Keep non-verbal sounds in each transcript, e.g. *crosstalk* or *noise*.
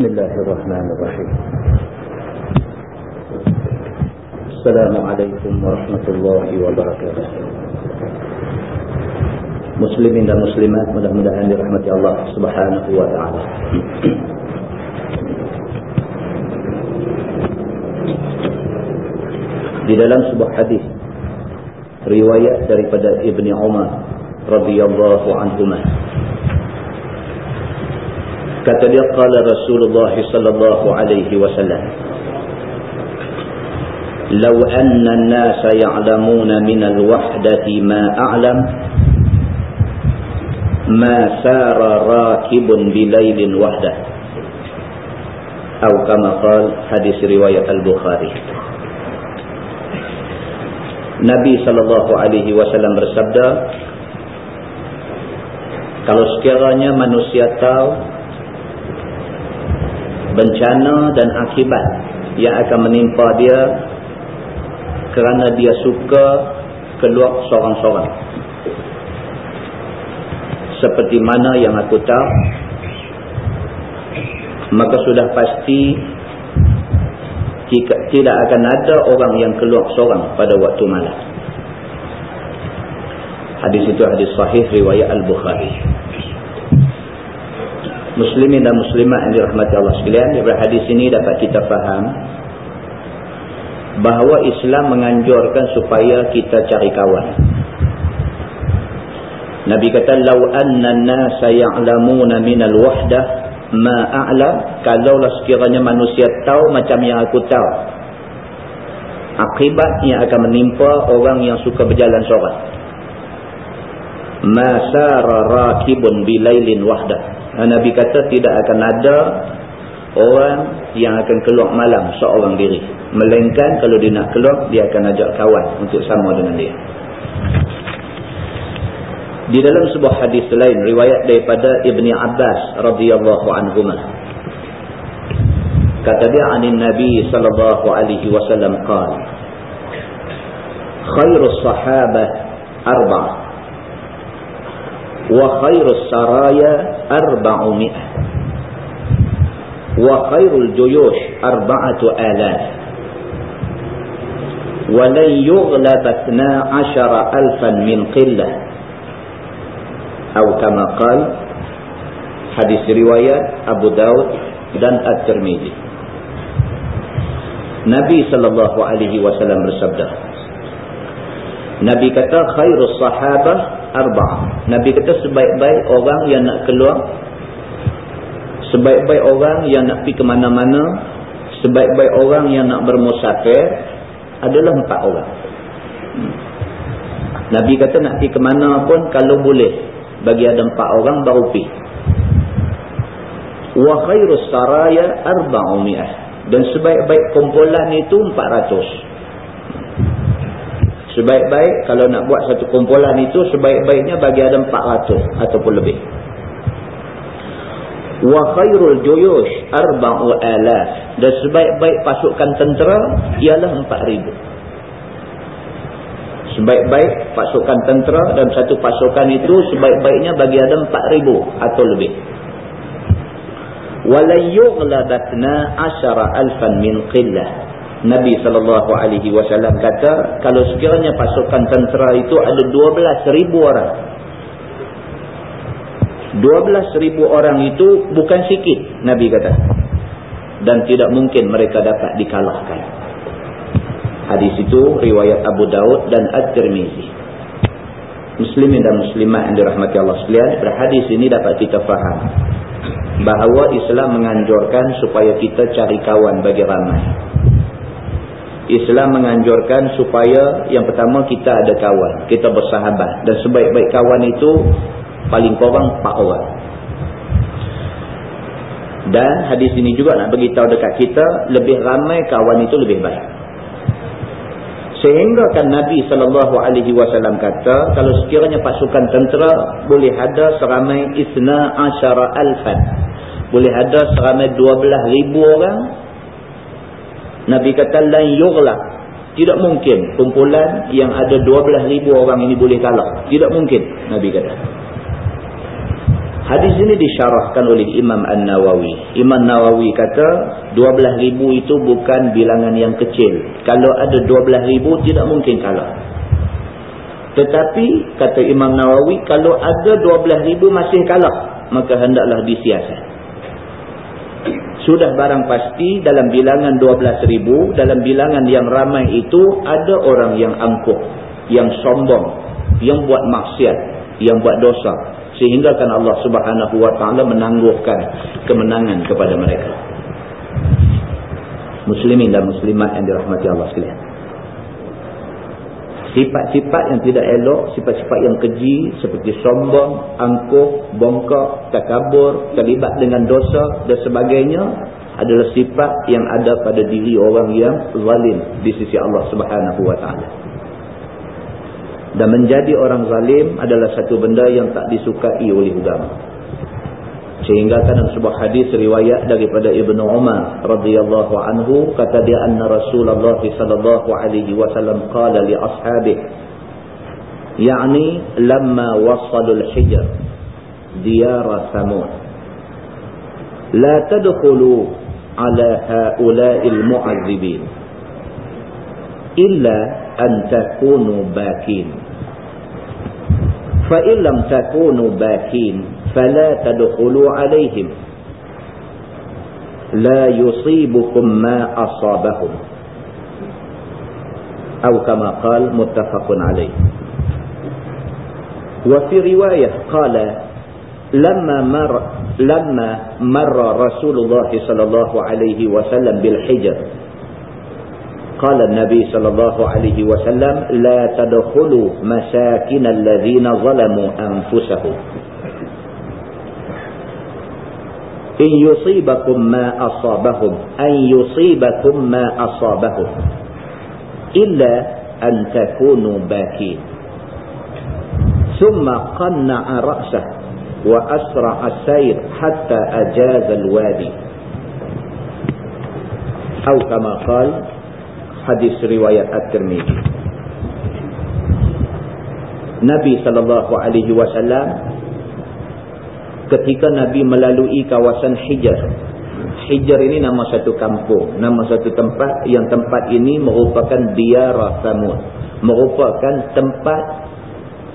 بسم الله الرحمن الرحيم السلام عليكم ورحمة الله وبركاته Muslimin dan muslimat mudah-mudahan dirahmati Allah Subhanahu wa taala. Di dalam sebuah hadis riwayat daripada Ibni Umar radhiyallahu anhuma kata dia qala Rasulullah sallallahu alaihi wasallam law anna an-nasa ya'lamuna min al-wahdati ma a'lam ma sara rakibun bilailin wahdah. Atau kama qala hadis riwayat al-Bukhari. Nabi sallallahu alaihi wasallam bersabda kalau sekiranya manusia tahu bencana dan akibat yang akan menimpa dia kerana dia suka keluar seorang-seorang seperti mana yang aku tahu maka sudah pasti tidak akan ada orang yang keluar seorang pada waktu malam. Hadis itu hadis sahih riwayat Al-Bukhari muslimin dan muslimat yang dirahmati Allah sekalian daripada hadis ini dapat kita faham bahawa Islam menganjurkan supaya kita cari kawan. Nabi kata lau anna an-nasa ya'lamuna minal wahdah ma a'lam kalaulah sekiranya manusia tahu macam yang aku tahu akibat yang akan menimpa orang yang suka berjalan seorang ma sara rakibun bilailin wahdah Nabi kata tidak akan ada orang yang akan keluar malam seorang diri. Melainkan kalau dia nak keluar, dia akan ajak kawan untuk sama dengan dia. Di dalam sebuah hadis lain, riwayat daripada Ibni Abbas radhiyallahu anhu Kata dia anin Nabi sallallahu alaihi wasallam qala Khairus sahabah arba'ah وخير السرايا أربعمائة. وخير الجيوش أربعة آلاف. ولن يغلب اثنا عشر ألفا من قلة. أو كما قال حديث رواية أبو داود dan At-Tirmidhi Nabi sallallahu alaihi wasallam bersabda Nabi kata khairus sahabah arba'ah. Nabi kata sebaik-baik orang yang nak keluar, sebaik-baik orang yang nak pergi ke mana-mana, sebaik-baik orang yang nak bermusafir adalah empat orang. Hmm. Nabi kata nak pergi ke mana pun kalau boleh bagi ada empat orang baru pergi. Wa khairus saraya arba'umiyah. Dan sebaik-baik kumpulan itu empat ratus. Sebaik-baik kalau nak buat satu kumpulan itu sebaik-baiknya bagi ada 400 ataupun lebih. Wa khairul juyush arba'u alaf. Dan sebaik-baik pasukan tentera ialah 4000. Sebaik-baik pasukan tentera dan satu pasukan itu sebaik-baiknya bagi ada 4000 atau lebih. Wala yughlabatna asyara alfan min qillah. Nabi SAW kata kalau sekiranya pasukan tentera itu ada 12,000 orang. 12,000 orang itu bukan sikit Nabi kata. Dan tidak mungkin mereka dapat dikalahkan. Hadis itu riwayat Abu Daud dan Ad-Tirmizi muslimin dan muslimat yang dirahmati Allah sekalian dari hadis ini dapat kita faham bahawa Islam menganjurkan supaya kita cari kawan bagi ramai Islam menganjurkan supaya yang pertama kita ada kawan, kita bersahabat dan sebaik-baik kawan itu paling kurang 4 orang. Dan hadis ini juga nak beritahu dekat kita lebih ramai kawan itu lebih baik. Sehingga kan Nabi sallallahu alaihi wasallam kata kalau sekiranya pasukan tentera boleh ada seramai isna asyara alfan. Boleh ada seramai 12,000 orang Nabi kata lan yughlaq. Tidak mungkin kumpulan yang ada 12,000 orang ini boleh kalah. Tidak mungkin Nabi kata. Hadis ini disyarahkan oleh Imam An-Nawawi. Imam Nawawi kata 12,000 itu bukan bilangan yang kecil. Kalau ada 12,000 tidak mungkin kalah. Tetapi kata Imam Nawawi kalau ada 12,000 masih kalah maka hendaklah disiasat. Sudah barang pasti dalam bilangan 12,000 dalam bilangan yang ramai itu ada orang yang angkuh, yang sombong, yang buat maksiat, yang buat dosa sehingga kan Allah Subhanahu wa taala menangguhkan kemenangan kepada mereka. Muslimin dan muslimat yang dirahmati Allah sekalian. Sifat-sifat yang tidak elok, sifat-sifat yang keji seperti sombong, angkuh, bongkok, takabur, terlibat dengan dosa dan sebagainya adalah sifat yang ada pada diri orang yang zalim di sisi Allah Subhanahu taala dan menjadi orang zalim adalah satu benda yang tak disukai oleh agama. Sehingga dalam sebuah hadis riwayat daripada Ibnu Umar radhiyallahu anhu kata dia anna Rasulullah sallallahu alaihi wasallam qala li ashabihi yani lamma wasalu al-hijr diyar samud la tadkhulu ala haula'i al-mu'azzibin illa an takunu bakin فإن لم تكونوا باكين فلا تدخلوا عليهم. لا يصيبكم ما أصابهم. أو كما قال متفق عليه. وفي رواية قال لما مر لما مر رسول الله صلى الله عليه وسلم بالحجر قال النبي صلى الله عليه وسلم لا تدخلوا مساكن الذين ظلموا أنفسهم. إن يصيبكم ما أصابهم أن يصيبكم ما أصابهم. إلا أن تكونوا باكين. ثم قنع رأسه وأسرع السير حتى أجاز الوادي. أو كما قال hadis riwayat At-Tirmizi. Nabi sallallahu alaihi wasallam ketika Nabi melalui kawasan Hijr. Hijr ini nama satu kampung, nama satu tempat yang tempat ini merupakan Diyar Samud, merupakan tempat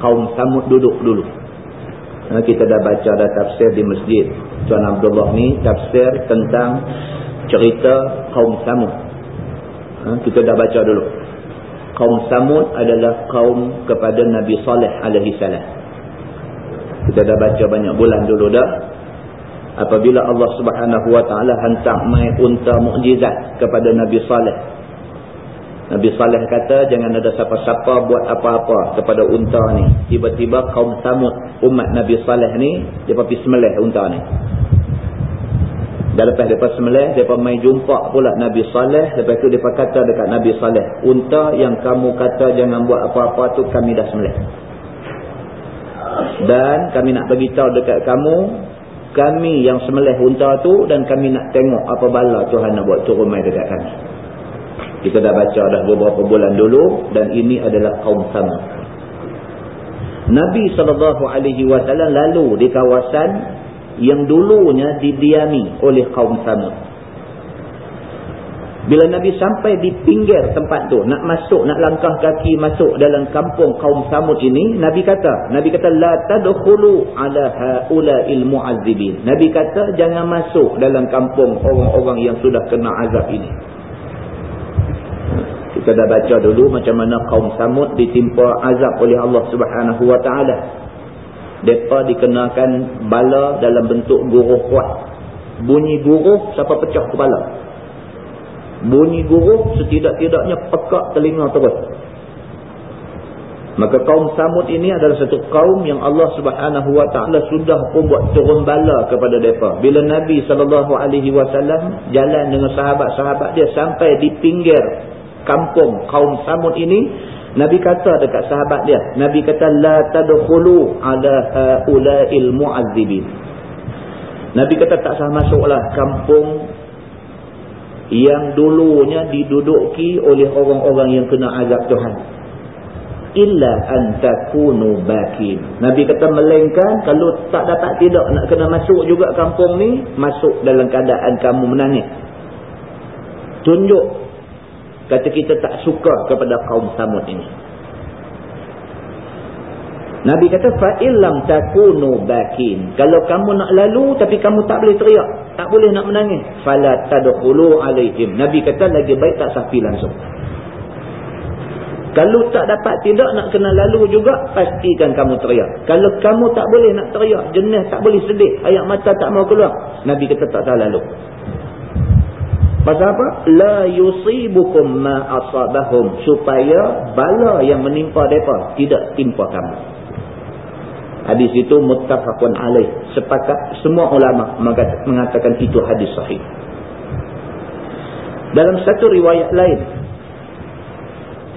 kaum Samud duduk dulu. Nah, kita dah baca dah tafsir di masjid. Tuan Abdullah ni tafsir tentang cerita kaum Samud ha, kita dah baca dulu kaum Samud adalah kaum kepada Nabi Saleh alaihi salam kita dah baca banyak bulan dulu dah apabila Allah subhanahu wa ta'ala hantar mai unta mukjizat kepada Nabi Saleh Nabi Saleh kata jangan ada siapa-siapa buat apa-apa kepada unta ni tiba-tiba kaum Samud umat Nabi Saleh ni dia pergi semelih unta ni dan lepas mereka semelih, mereka main jumpa pula Nabi Saleh. Lepas tu mereka kata dekat Nabi Saleh, Unta yang kamu kata jangan buat apa-apa tu kami dah semelih. Dan kami nak beritahu dekat kamu, kami yang semelih unta tu dan kami nak tengok apa bala Tuhan nak buat turun main dekat kami. Kita dah baca dah beberapa bulan dulu dan ini adalah kaum sama. Nabi SAW lalu di kawasan yang dulunya didiami oleh kaum Samud. Bila Nabi sampai di pinggir tempat tu, nak masuk, nak langkah kaki masuk dalam kampung kaum Samud ini, Nabi kata, Nabi kata, La tadkhulu ala ha'ula'il mu'azzibin. Nabi kata, jangan masuk dalam kampung orang-orang yang sudah kena azab ini. Kita dah baca dulu macam mana kaum Samud ditimpa azab oleh Allah subhanahu wa ta'ala mereka dikenakan bala dalam bentuk guruh kuat. Bunyi guruh siapa pecah kepala. Bunyi guruh setidak-tidaknya pekak telinga terus. Maka kaum Samud ini adalah satu kaum yang Allah subhanahu wa ta'ala sudah pun buat turun bala kepada mereka. Bila Nabi SAW jalan dengan sahabat-sahabat dia sampai di pinggir kampung kaum Samud ini, Nabi kata dekat sahabat dia, Nabi kata la tadkhulu ala haula'il mu'azzibin. Nabi kata tak sah masuklah kampung yang dulunya diduduki oleh orang-orang yang kena azab Tuhan. illa an takunu bakin. Nabi kata melainkan kalau tak dapat tidak nak kena masuk juga kampung ni masuk dalam keadaan kamu menangis. Tunjuk kata kita tak suka kepada kaum samud ini Nabi kata fa'illam takunu bakin. Kalau kamu nak lalu tapi kamu tak boleh teriak, tak boleh nak menangis, fala tadkhulu alaihim. Nabi kata lagi baik tak sapi langsung. Kalau tak dapat tidak nak kena lalu juga, pastikan kamu teriak. Kalau kamu tak boleh nak teriak, jenis tak boleh sedih, air mata tak mau keluar, Nabi kata tak salah lalu. Pasal apa? La yusibukum ma asabahum. Supaya bala yang menimpa mereka tidak timpa kamu. Hadis itu muttafaqun alaih. Sepakat semua ulama mengatakan itu hadis sahih. Dalam satu riwayat lain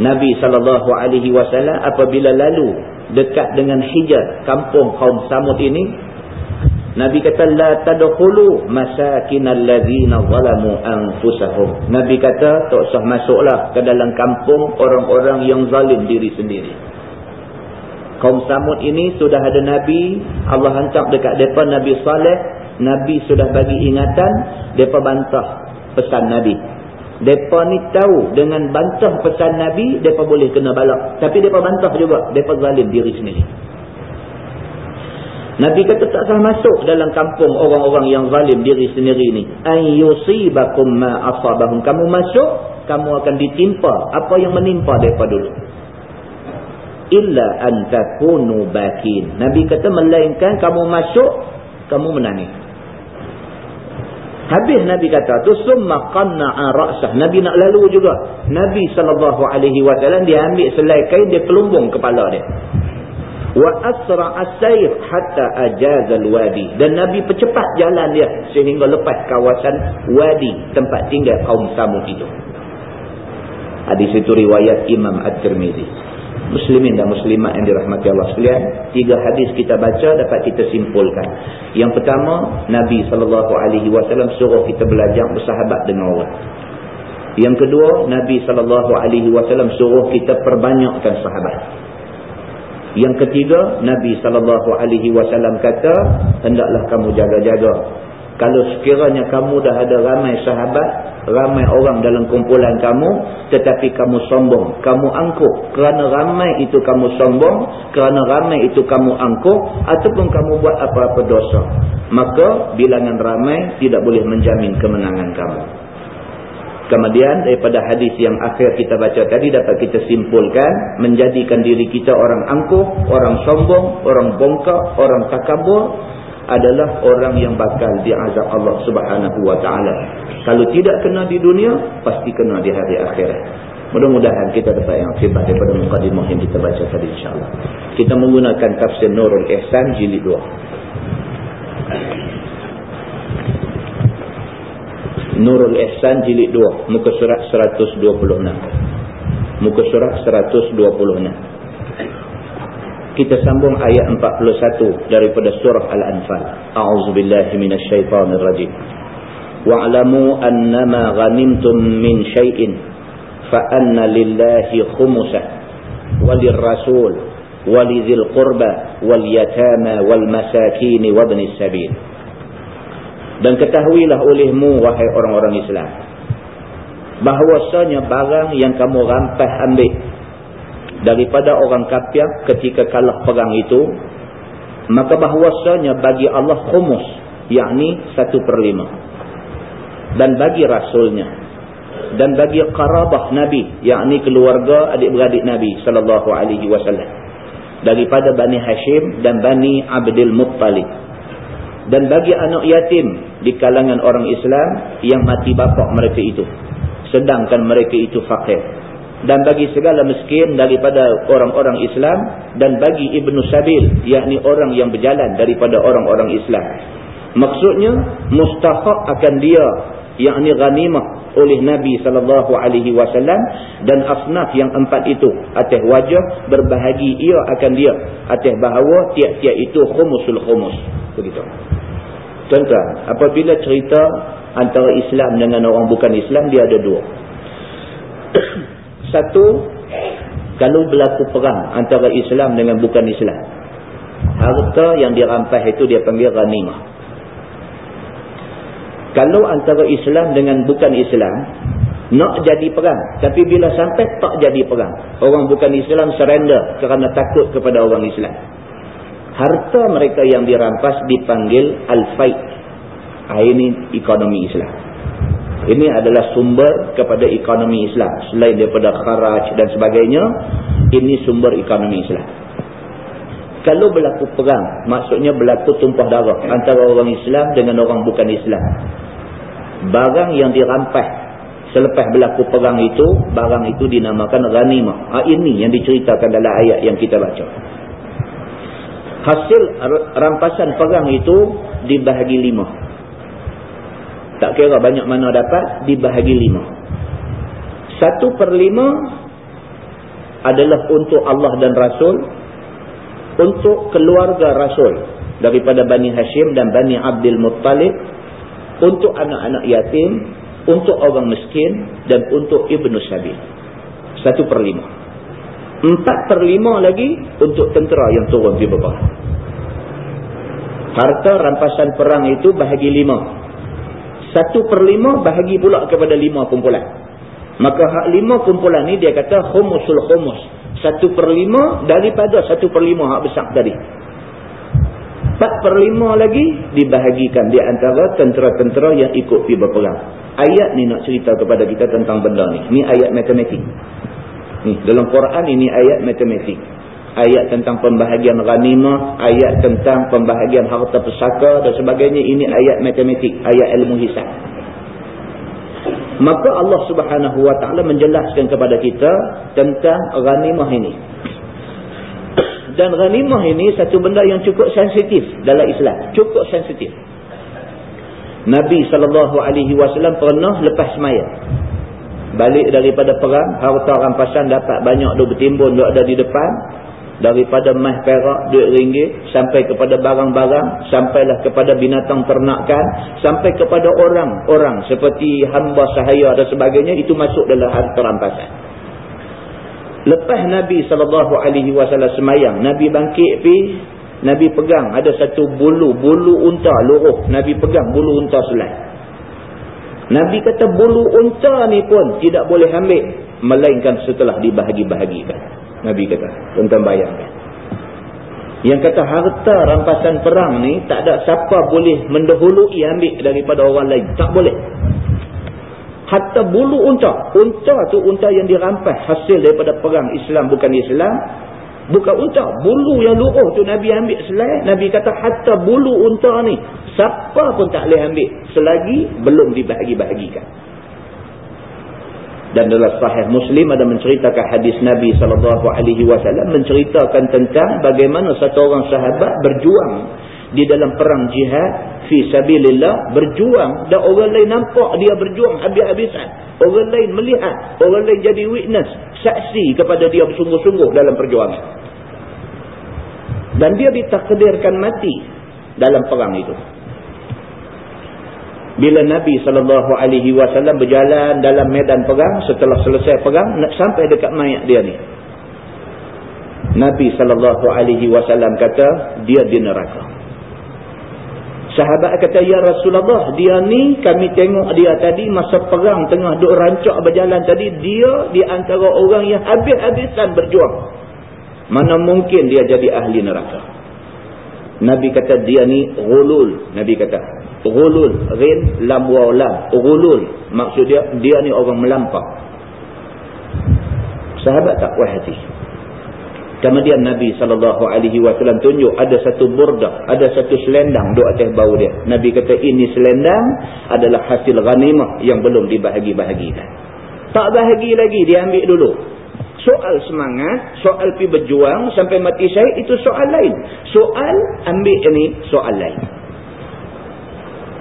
Nabi sallallahu alaihi wasallam apabila lalu dekat dengan Hijaz, kampung kaum Samud ini, Nabi kata la tadkhulu masakinal ladzina zalamu anfusahum. Nabi kata tak usah masuklah ke dalam kampung orang-orang yang zalim diri sendiri kaum Samud ini sudah ada Nabi Allah hantar dekat mereka Nabi Saleh. Nabi sudah bagi ingatan mereka bantah pesan Nabi. Mereka ni tahu dengan bantah pesan Nabi mereka boleh kena balak. Tapi mereka bantah juga mereka zalim diri sendiri. Nabi kata tak sah masuk dalam kampung orang-orang yang zalim diri sendiri ni. Ayyusibakum ma asabahum. Kamu masuk, kamu akan ditimpa apa yang menimpa mereka dulu illa an takunu bakin. Nabi kata melainkan kamu masuk kamu menangis. Habis nabi kata tu summa qanna'a ra'sah. Nabi nak lalu juga. Nabi sallallahu alaihi wasallam dia ambil selai kain dia pelumbung kepala dia. Wa asra as-sayr hatta ajaz al-wadi. Dan nabi percepat jalan dia sehingga lepas kawasan wadi tempat tinggal kaum samud itu. Hadis itu riwayat imam at-tirmizi muslimin dan muslimat yang dirahmati Allah sekalian tiga hadis kita baca dapat kita simpulkan. Yang pertama Nabi SAW suruh kita belajar bersahabat dengan orang. Yang kedua Nabi SAW suruh kita perbanyakkan sahabat. Yang ketiga Nabi SAW kata hendaklah kamu jaga-jaga kalau sekiranya kamu dah ada ramai sahabat, ramai orang dalam kumpulan kamu, tetapi kamu sombong, kamu angkuh. Kerana ramai itu kamu sombong, kerana ramai itu kamu angkuh, ataupun kamu buat apa-apa dosa. Maka bilangan ramai tidak boleh menjamin kemenangan kamu. Kemudian daripada hadis yang akhir kita baca tadi dapat kita simpulkan menjadikan diri kita orang angkuh, orang sombong, orang bongkak, orang takabur adalah orang yang bakal diazab Allah subhanahu wa ta'ala. Kalau tidak kena di dunia, pasti kena di hari akhirat. Mudah-mudahan kita dapat yang akibat daripada mukadimah yang kita baca tadi insyaAllah. Kita menggunakan tafsir Nurul Ihsan jilid 2. Nurul Ihsan jilid 2. Muka surat 126. Muka surat 126 kita sambung ayat 41 daripada surah Al-Anfal. A'udzubillahi minasyaitonirrajim. Wa'lamu annama ghanimtum min syai'in fa anna lillahi khumusah walirrasul walidhil qurba wal yatama wal masakin wa ibnis sabil. Dan ketahuilah olehmu wahai orang-orang Islam bahwasanya barang yang kamu rampas ambil daripada orang kafir ketika kalah perang itu maka bahwasanya bagi Allah khumus yakni satu per lima. Dan bagi rasulnya dan bagi karabah Nabi yakni keluarga adik-beradik Nabi sallallahu alaihi wasallam daripada Bani Hashim dan Bani Abdul Muttalib. Dan bagi anak yatim di kalangan orang Islam yang mati bapa mereka itu sedangkan mereka itu fakir dan bagi segala miskin daripada orang-orang Islam dan bagi Ibnu Sabil yakni orang yang berjalan daripada orang-orang Islam. Maksudnya mustahak akan dia yakni ghanimah oleh Nabi wasallam dan asnaf yang empat itu. Atas wajah berbahagi ia akan dia atas bahawa tiap-tiap itu khumusul khumus. Begitu. Contoh apabila cerita antara Islam dengan orang bukan Islam dia ada dua *coughs* Satu, kalau berlaku perang antara Islam dengan bukan Islam harta yang dirampas itu dia panggil ghanimah. Kalau antara Islam dengan bukan Islam nak jadi perang tapi bila sampai tak jadi perang orang bukan Islam surrender kerana takut kepada orang Islam. Harta mereka yang dirampas dipanggil al-faid ini ekonomi Islam ini adalah sumber kepada ekonomi Islam. Selain daripada kharaj dan sebagainya, ini sumber ekonomi Islam. Kalau berlaku perang, maksudnya berlaku tumpah darah antara orang Islam dengan orang bukan Islam. Barang yang dirampas selepas berlaku perang itu, barang itu dinamakan ghanimah. Ha, ini yang diceritakan dalam ayat yang kita baca. Hasil rampasan perang itu dibahagi lima. Tak kira banyak mana dapat, dibahagi lima. Satu per lima adalah untuk Allah dan Rasul. Untuk keluarga Rasul. Daripada Bani Hashim dan Bani Abdul Muttalib. Untuk anak-anak yatim. Untuk orang miskin. Dan untuk Ibnu Sabil. Satu per lima. Empat per lima lagi untuk tentera yang turun di bawah. Harta rampasan perang itu bahagi lima. Satu per lima bahagi pula kepada lima kumpulan. Maka hak lima kumpulan ni dia kata humusul humus. Satu per lima daripada satu per lima hak besar tadi. Empat per lima lagi dibahagikan di antara tentera-tentera yang ikut pergi berperang. Ayat ni nak cerita kepada kita tentang benda ni. Ni ayat matematik. Ni, dalam Quran ini ayat matematik ayat tentang pembahagian ghanimah, ayat tentang pembahagian harta pesaka dan sebagainya. Ini ayat matematik, ayat ilmu hisab. Maka Allah subhanahu wa ta'ala menjelaskan kepada kita tentang ghanimah ini. Dan ghanimah ini satu benda yang cukup sensitif dalam Islam. Cukup sensitif. Nabi SAW pernah lepas semaya. Balik daripada perang, harta rampasan dapat banyak duk bertimbun, duk ada di depan daripada emas perak duit ringgit sampai kepada barang-barang sampailah kepada binatang ternakan sampai kepada orang-orang seperti hamba sahaya dan sebagainya itu masuk dalam harta rampasan lepas Nabi SAW semayang Nabi bangkit pi Nabi pegang ada satu bulu bulu unta luruh. Nabi pegang bulu unta selai Nabi kata bulu unta ni pun tidak boleh ambil melainkan setelah dibahagi-bahagikan Nabi kata. Tentang bayangkan. Yang kata harta rampasan perang ni tak ada siapa boleh mendahului ambil daripada orang lain. Tak boleh. Hatta bulu unta. Unta tu unta yang dirampas hasil daripada perang Islam bukan Islam. Bukan unta. Bulu yang luruh tu Nabi ambil selain. Nabi kata hatta bulu unta ni. Siapa pun tak boleh ambil. Selagi belum dibahagi-bahagikan. Dan dalam sahih Muslim ada menceritakan hadis Nabi SAW menceritakan tentang bagaimana satu orang sahabat berjuang di dalam perang jihad fi sabilillah berjuang dan orang lain nampak dia berjuang habis-habisan. Orang lain melihat, orang lain jadi witness, saksi kepada dia bersungguh-sungguh dalam perjuangan. Dan dia ditakdirkan mati dalam perang itu. Bila Nabi SAW berjalan dalam medan perang, setelah selesai perang, nak sampai dekat mayat dia ni. Nabi SAW kata, dia di neraka. Sahabat kata, Ya Rasulullah, dia ni kami tengok dia tadi masa perang tengah duk rancak berjalan tadi, dia di antara orang yang habis-habisan berjuang. Mana mungkin dia jadi ahli neraka. Nabi kata, dia ni gulul. Nabi kata, Gulul. Rin, lam, waw, lam. Gulul. Maksud dia, dia ni orang melampau. Sahabat tak puas hati. Kemudian Nabi SAW tunjuk ada satu burdah, ada satu selendang di atas bau dia. Nabi kata ini selendang adalah hasil ghanimah yang belum dibahagi-bahagikan. Tak bahagi lagi, dia ambil dulu. Soal semangat, soal pi berjuang sampai mati syahid itu soal lain. Soal ambil ini soal lain.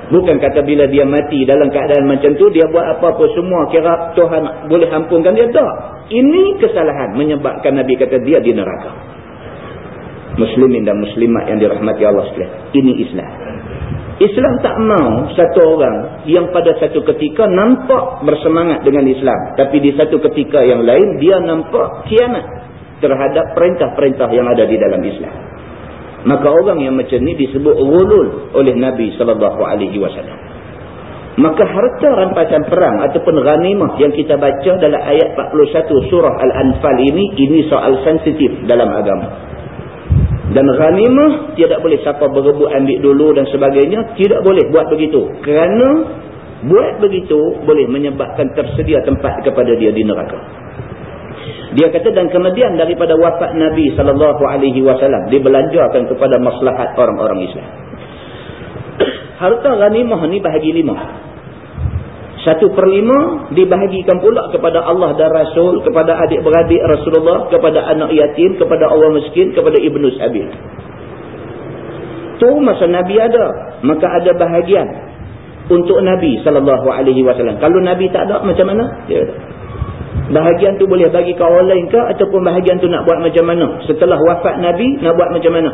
Bukan kata bila dia mati dalam keadaan macam tu, dia buat apa-apa semua, kira Tuhan boleh ampunkan dia. Tak. Ini kesalahan menyebabkan Nabi kata dia di neraka. Muslimin dan muslimat yang dirahmati Allah sekalian. Ini Islam. Islam tak mau satu orang yang pada satu ketika nampak bersemangat dengan Islam. Tapi di satu ketika yang lain dia nampak kianat terhadap perintah-perintah yang ada di dalam Islam. Maka orang yang macam ni disebut ulul oleh Nabi SAW. Maka harta rampasan perang ataupun ghanimah yang kita baca dalam ayat 41 surah Al-Anfal ini, ini soal sensitif dalam agama. Dan ghanimah tidak boleh siapa berebut ambil dulu dan sebagainya. Tidak boleh buat begitu. Kerana buat begitu boleh menyebabkan tersedia tempat kepada dia di neraka. Dia kata dan kemudian daripada wafat Nabi SAW dibelanjakan kepada maslahat orang-orang Islam. *clears throat* Harta ghanimah ni bahagi lima. Satu per lima dibahagikan pula kepada Allah dan Rasul, kepada adik-beradik Rasulullah, kepada anak yatim, kepada orang miskin, kepada Ibnu Sabil. Tu masa Nabi ada, maka ada bahagian untuk Nabi SAW. Kalau Nabi tak ada, macam mana? Ya. Bahagian tu boleh bagi ke orang lain ke ataupun bahagian tu nak buat macam mana? Setelah wafat Nabi, nak buat macam mana?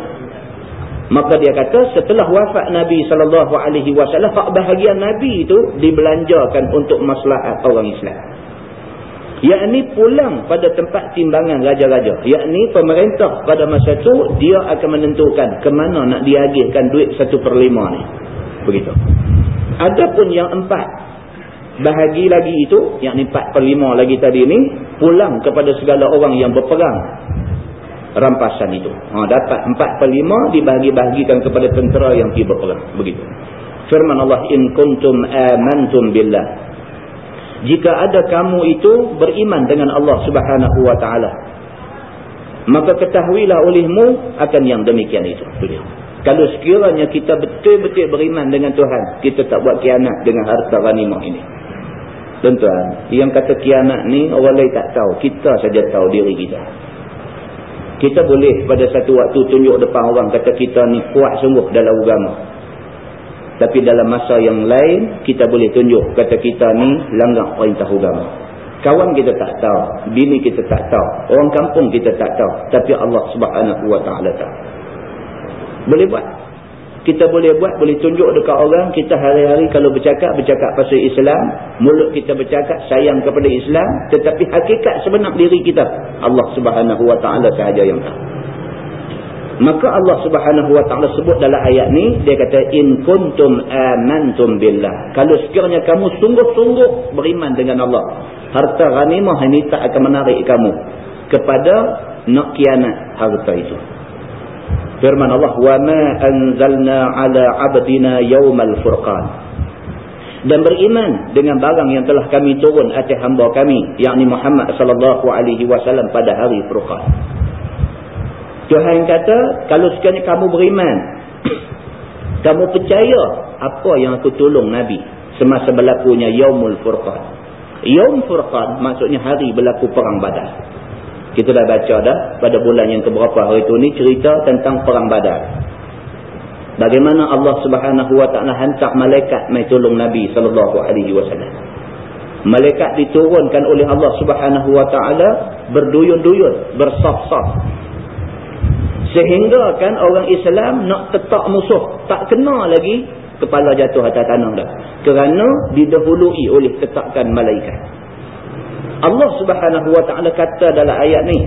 Maka dia kata setelah wafat Nabi sallallahu alaihi wasallam hak bahagian Nabi itu dibelanjakan untuk maslahat orang Islam. Yakni pulang pada tempat timbangan raja-raja. Yakni pemerintah pada masa itu dia akan menentukan ke mana nak diagihkan duit satu per lima ni. Begitu. Adapun yang empat bahagi lagi itu, empat per lima lagi tadi ni, pulang kepada segala orang yang berperang rampasan itu. Ha, dapat empat per lima dibahagi-bahagikan kepada tentera yang pergi berperang. Begitu. Firman Allah, In kuntum amantum billah. Jika ada kamu itu beriman dengan Allah subhanahu wa ta'ala. Maka ketahuilah olehmu akan yang demikian itu. itu Kalau sekiranya kita betul-betul beriman dengan Tuhan. Kita tak buat kianat dengan harta ghanimah ini. Tuan-tuan, yang kata kianat ni orang lain tak tahu. Kita saja tahu diri kita. Kita boleh pada satu waktu tunjuk depan orang kata kita ni kuat sungguh dalam agama. Tapi dalam masa yang lain kita boleh tunjuk kata kita ni langgar perintah agama. Kawan kita tak tahu, bini kita tak tahu, orang kampung kita tak tahu, tapi Allah Subhanahu Wa Taala tahu. Boleh buat kita boleh buat, boleh tunjuk dekat orang, kita hari-hari kalau bercakap, bercakap pasal Islam, mulut kita bercakap sayang kepada Islam, tetapi hakikat sebenar diri kita, Allah subhanahu wa ta'ala sahaja yang tahu. Maka Allah subhanahu wa ta'ala sebut dalam ayat ni, dia kata, In kuntum amantum billah. Kalau sekiranya kamu sungguh-sungguh beriman dengan Allah, harta ghanimah ini tak akan menarik kamu kepada nak kianat harta itu firman Allah wa ma anzalna ala abdina yaumal furqan. Dan beriman dengan barang yang telah kami turun atas hamba kami yakni Muhammad sallallahu alaihi wasallam pada hari furqan. Tuhan kata kalau sekiranya kamu beriman *clears throat* kamu percaya apa yang aku tolong nabi semasa berlakunya yaumul furqan. Yaum furqan maksudnya hari berlaku perang badar kita dah baca dah pada bulan yang keberapa hari itu ni cerita tentang perang badar. Bagaimana Allah subhanahu wa ta'ala hantar malaikat mai tolong Nabi sallallahu alaihi wasallam. Malaikat diturunkan oleh Allah subhanahu wa ta'ala berduyun-duyun, bersaf-saf. Sehingga kan orang Islam nak tetap musuh. Tak kena lagi kepala jatuh atas tanah dah. Kerana didahului oleh tetakan malaikat. Allah Subhanahu wa taala kata dalam ayat ni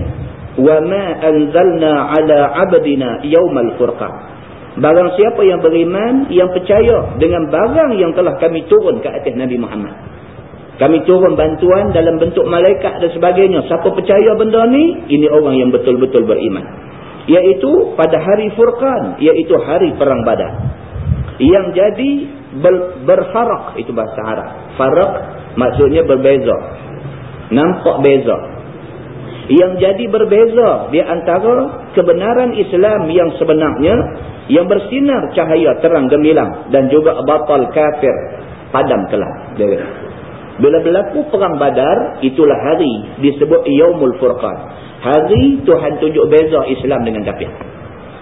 wa ma anzalna ala abdina yaumal furqan. Barang siapa yang beriman yang percaya dengan barang yang telah kami turun ke atas Nabi Muhammad. Kami turun bantuan dalam bentuk malaikat dan sebagainya. Siapa percaya benda ni ini orang yang betul-betul beriman. Iaitu pada hari furqan iaitu hari perang badar. Yang jadi berfarak itu bahasa Arab. Farak maksudnya berbeza nampak beza. Yang jadi berbeza di antara kebenaran Islam yang sebenarnya yang bersinar cahaya terang gemilang dan juga batal kafir padam kelak bila berlaku perang badar itulah hari disebut yaumul furqan. Hari Tuhan tunjuk beza Islam dengan kafir.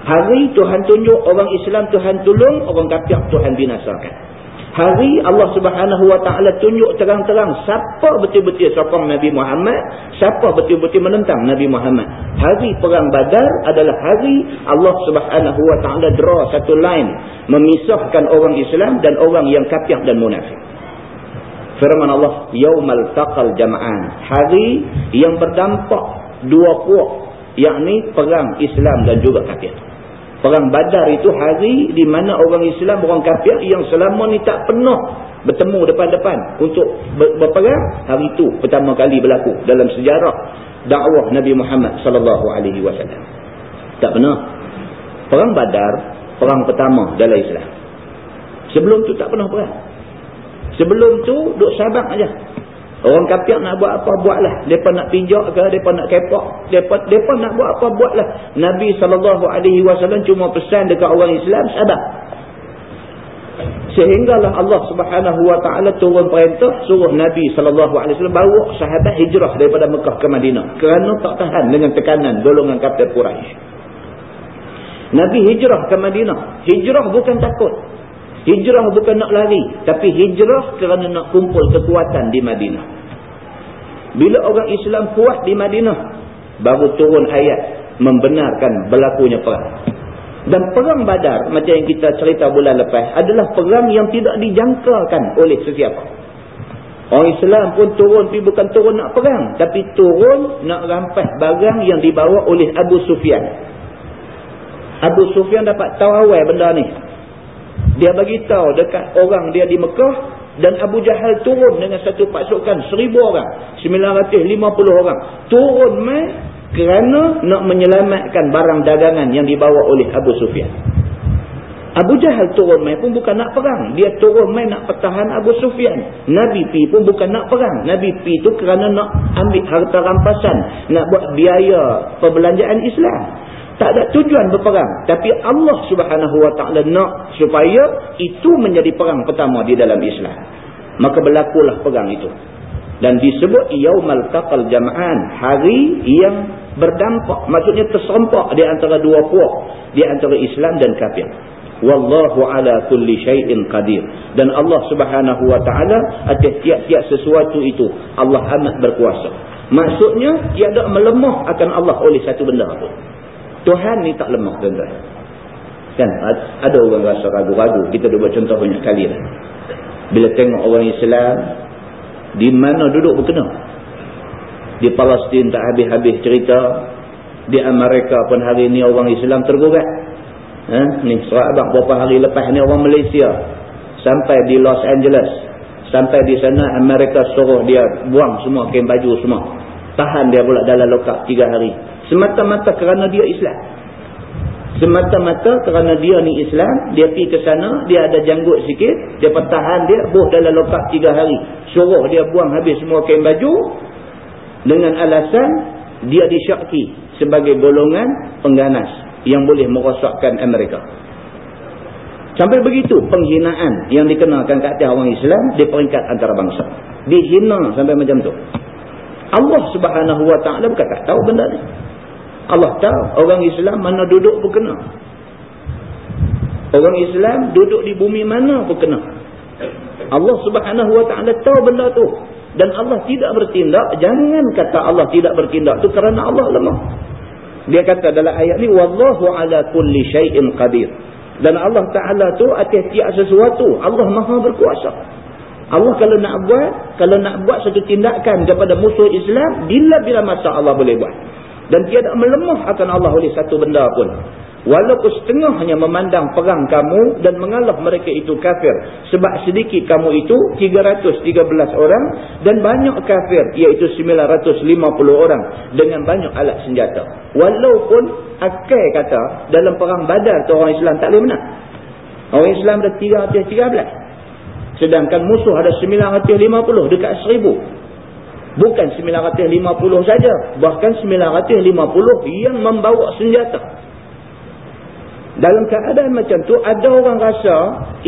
Hari Tuhan tunjuk orang Islam Tuhan tolong orang kafir Tuhan binasakan Hari Allah subhanahu wa ta'ala tunjuk terang-terang siapa betul-betul sokong Nabi Muhammad, siapa betul-betul menentang Nabi Muhammad. Hari perang badar adalah hari Allah subhanahu wa ta'ala draw satu line memisahkan orang Islam dan orang yang kafir dan munafik. Firman Allah, Yawmal taqal jama'an. Hari yang berdampak dua puak, yakni perang Islam dan juga kafir. Perang badar itu hari di mana orang Islam, orang kafir yang selama ni tak pernah bertemu depan-depan untuk berperang. Hari itu pertama kali berlaku dalam sejarah dakwah Nabi Muhammad sallallahu alaihi wasallam. Tak pernah. Perang badar, perang pertama dalam Islam. Sebelum tu tak pernah perang. Sebelum tu duk sabak aja. Orang kafir nak buat apa, buatlah. Mereka nak pijak ke, mereka nak kepak. Mereka nak buat apa, buatlah. Nabi SAW cuma pesan dekat orang Islam, sabar. Sehinggalah Allah subhanahu wa ta'ala turun perintah, suruh Nabi SAW bawa sahabat hijrah daripada Mekah ke Madinah. Kerana tak tahan dengan tekanan golongan kafir Quraisy. Nabi hijrah ke Madinah. Hijrah bukan takut. Hijrah bukan nak lari. Tapi hijrah kerana nak kumpul kekuatan di Madinah. Bila orang Islam kuat di Madinah. Baru turun ayat membenarkan berlakunya perang. Dan perang badar macam yang kita cerita bulan lepas. Adalah perang yang tidak dijangkakan oleh sesiapa. Orang Islam pun turun tapi bukan turun nak perang. Tapi turun nak rampas barang yang dibawa oleh Abu Sufyan. Abu Sufyan dapat tahu awal benda ni. Dia bagi tahu dekat orang dia di Mekah dan Abu Jahal turun dengan satu pasukan seribu orang, 950 orang. Turun mai kerana nak menyelamatkan barang dagangan yang dibawa oleh Abu Sufyan. Abu Jahal turun mai pun bukan nak perang. Dia turun mai nak pertahan Abu Sufyan. Nabi pi pun bukan nak perang. Nabi pi tu kerana nak ambil harta rampasan. Nak buat biaya perbelanjaan Islam. Tak ada tujuan berperang. Tapi Allah subhanahu wa ta'ala nak supaya itu menjadi perang pertama di dalam Islam. Maka berlakulah perang itu. Dan disebut yaumal taqal jama'an. Hari yang berdampak. Maksudnya terserempak di antara dua puak. Di antara Islam dan kafir. Wallahu ala kulli syai'in qadir. Dan Allah subhanahu wa ta'ala atas tiap-tiap sesuatu itu. Allah amat berkuasa. Maksudnya tiada melemah akan Allah oleh satu benda pun. Tuhan ni tak lemah tuan-tuan. Kan? Ada orang rasa ragu-ragu. Kita dah buat contoh banyak kali dah. Bila tengok orang Islam, di mana duduk berkena. Di Palestin tak habis-habis cerita. Di Amerika pun hari ni orang Islam tergugat. Ha? Ni surat abang beberapa hari lepas ni orang Malaysia. Sampai di Los Angeles. Sampai di sana Amerika suruh dia buang semua kain baju semua. Tahan dia pula dalam lokak tiga hari. Semata-mata kerana dia Islam. Semata-mata kerana dia ni Islam, dia pergi ke sana, dia ada janggut sikit, dia pertahan dia, buh dalam lokak tiga hari. Suruh dia buang habis semua kain baju, dengan alasan dia disyaki sebagai golongan pengganas yang boleh merosakkan Amerika. Sampai begitu penghinaan yang dikenakan ke atas orang Islam di peringkat antarabangsa. Dihina sampai macam tu. Allah subhanahu wa ta'ala bukan tak tahu benda ni. Allah tahu orang Islam mana duduk pun kena. Orang Islam duduk di bumi mana pun kena. Allah subhanahu wa ta'ala tahu benda tu. Dan Allah tidak bertindak. Jangan kata Allah tidak bertindak tu kerana Allah lemah. Dia kata dalam ayat ni. Wallahu ala kulli syai'in qadir. Dan Allah Ta'ala tu atas tiap sesuatu. Allah maha berkuasa. Allah kalau nak buat. Kalau nak buat satu tindakan kepada musuh Islam. Bila-bila masa Allah boleh buat dan tiada melemah akan Allah oleh satu benda pun. Walaupun setengahnya memandang perang kamu dan mengalah mereka itu kafir. Sebab sedikit kamu itu 313 orang dan banyak kafir iaitu 950 orang dengan banyak alat senjata. Walaupun akal kata dalam perang badar tu orang Islam tak boleh menang. Orang Islam ada 313 sedangkan musuh ada 950 dekat 1000 Bukan 950 saja. Bahkan 950 yang membawa senjata. Dalam keadaan macam tu, ada orang rasa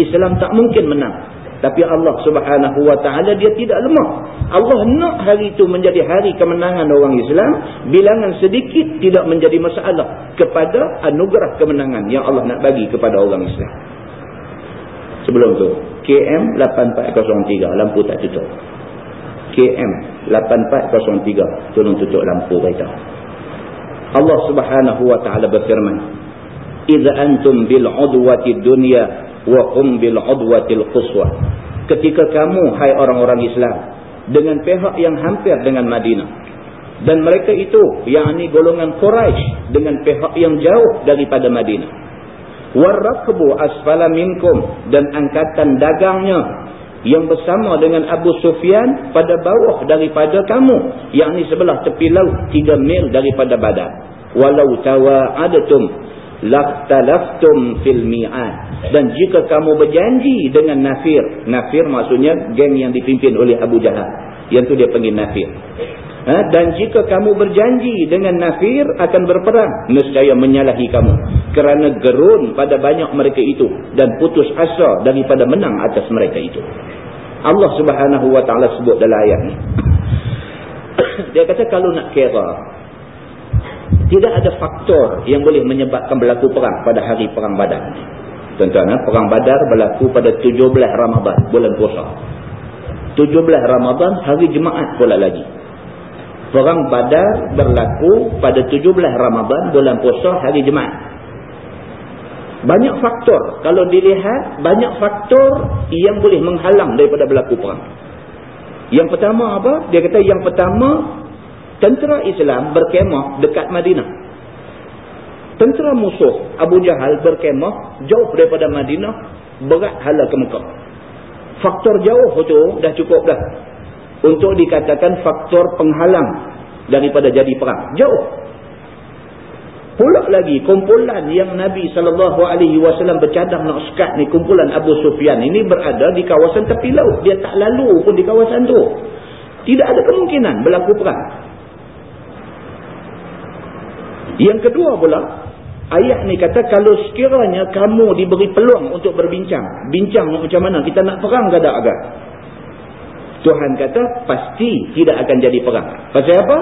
Islam tak mungkin menang. Tapi Allah subhanahu wa ta'ala dia tidak lemah. Allah nak hari itu menjadi hari kemenangan orang Islam. Bilangan sedikit tidak menjadi masalah kepada anugerah kemenangan yang Allah nak bagi kepada orang Islam. sebelum tu KM 8403 lampu tak tutup KM 8403 tolong tutup lampu kereta Allah subhanahu wa ta'ala berfirman Iza antum bil udwati dunya wa hum bil udwati quswa. Ketika kamu hai orang-orang Islam dengan pihak yang hampir dengan Madinah dan mereka itu yakni golongan Quraisy dengan pihak yang jauh daripada Madinah warakbu asfala minkum dan angkatan dagangnya yang bersama dengan Abu Sufyan pada bawah daripada kamu yakni sebelah tepi laut 3 mil daripada Badar walau tawa'adatum laqtalaftum fil mi'ad. Dan jika kamu berjanji dengan nafir nafir maksudnya geng yang dipimpin oleh Abu Jahal yang tu dia panggil nafir ha? dan jika kamu berjanji dengan nafir akan berperang nescaya menyalahi kamu kerana gerun pada banyak mereka itu dan putus asa daripada menang atas mereka itu Allah subhanahu wa ta'ala sebut dalam ayat ni *coughs* dia kata kalau nak kira tidak ada faktor yang boleh menyebabkan berlaku perang pada hari perang badar. Tuan-tuan, eh, perang badar berlaku pada 17 Ramadan, bulan puasa. 17 Ramadan, hari Jumaat pula lagi. Perang badar berlaku pada 17 Ramadan, bulan puasa, hari Jumaat. Banyak faktor. Kalau dilihat, banyak faktor yang boleh menghalang daripada berlaku perang. Yang pertama apa? Dia kata yang pertama, tentera Islam berkemah dekat Madinah. Tentera musuh Abu Jahal berkemah jauh daripada Madinah, berat hala ke Mekah. Faktor jauh itu dah cukup dah. Untuk dikatakan faktor penghalang daripada jadi perang. Jauh. Pulak lagi kumpulan yang Nabi SAW bercadang nak sekat ni kumpulan Abu Sufyan ini berada di kawasan tepi laut. Dia tak lalu pun di kawasan tu. Tidak ada kemungkinan berlaku perang. Yang kedua pula, ayat ni kata kalau sekiranya kamu diberi peluang untuk berbincang, bincang macam mana kita nak perang ke tak agak? Tuhan kata pasti tidak akan jadi perang. Pasal apa?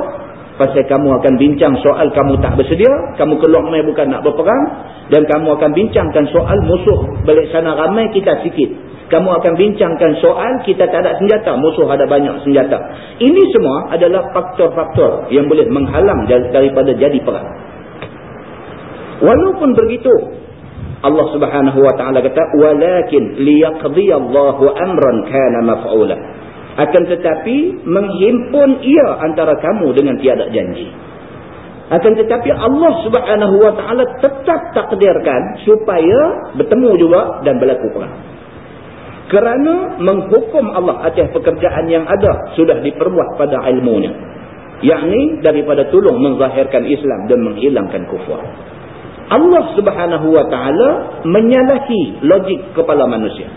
Pasal kamu akan bincang soal kamu tak bersedia, kamu keluar mai bukan nak berperang dan kamu akan bincangkan soal musuh balik sana ramai kita sikit. Kamu akan bincangkan soal kita tak ada senjata, musuh ada banyak senjata. Ini semua adalah faktor-faktor yang boleh menghalang daripada jadi perang. Walaupun begitu, Allah Subhanahu wa taala kata walakin liyaqdiyallahu amran kana maf'ula. Akan tetapi menghimpun ia antara kamu dengan tiada janji. Akan tetapi Allah Subhanahu wa taala tetap takdirkan supaya bertemu juga dan berlaku perang kerana menghukum Allah atas pekerjaan yang ada sudah diperbuat pada ilmunya. Yakni daripada tolong menzahirkan Islam dan menghilangkan kufur. Allah subhanahu wa ta'ala menyalahi logik kepala manusia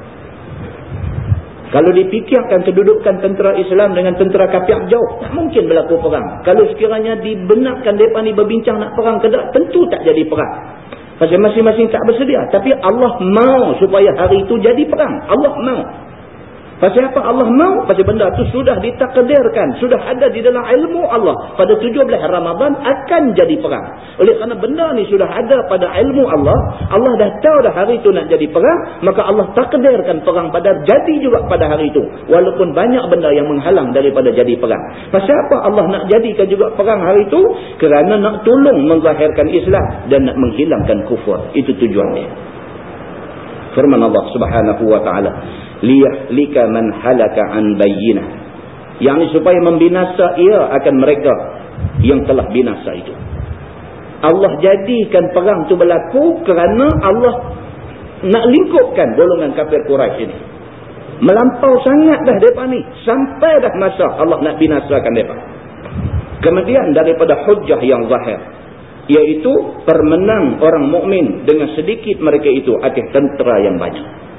kalau dipikirkan kedudukan tentera Islam dengan tentera kafir jauh tak mungkin berlaku perang kalau sekiranya dibenarkan mereka ni berbincang nak perang ke tak tentu tak jadi perang Pasal masing-masing tak bersedia. Tapi Allah mau supaya hari itu jadi perang. Allah mau. Pasal apa Allah mau? Pasal benda itu sudah ditakdirkan. Sudah ada di dalam ilmu Allah. Pada 17 Ramadan akan jadi perang. Oleh kerana benda ni sudah ada pada ilmu Allah. Allah dah tahu dah hari itu nak jadi perang. Maka Allah takdirkan perang pada jadi juga pada hari itu. Walaupun banyak benda yang menghalang daripada jadi perang. Pasal apa Allah nak jadikan juga perang hari itu? Kerana nak tolong menzahirkan Islam. Dan nak menghilangkan kufur. Itu tujuannya. Firman Allah subhanahu wa ta'ala liyahlika man halaka an bayyinah. Yang supaya membinasa ia akan mereka yang telah binasa itu. Allah jadikan perang itu berlaku kerana Allah nak lingkupkan golongan kafir Quraisy ini. Melampau sangat dah mereka ni. Sampai dah masa Allah nak binasakan mereka. Kemudian daripada hujah yang zahir iaitu permenang orang mukmin dengan sedikit mereka itu atas tentera yang banyak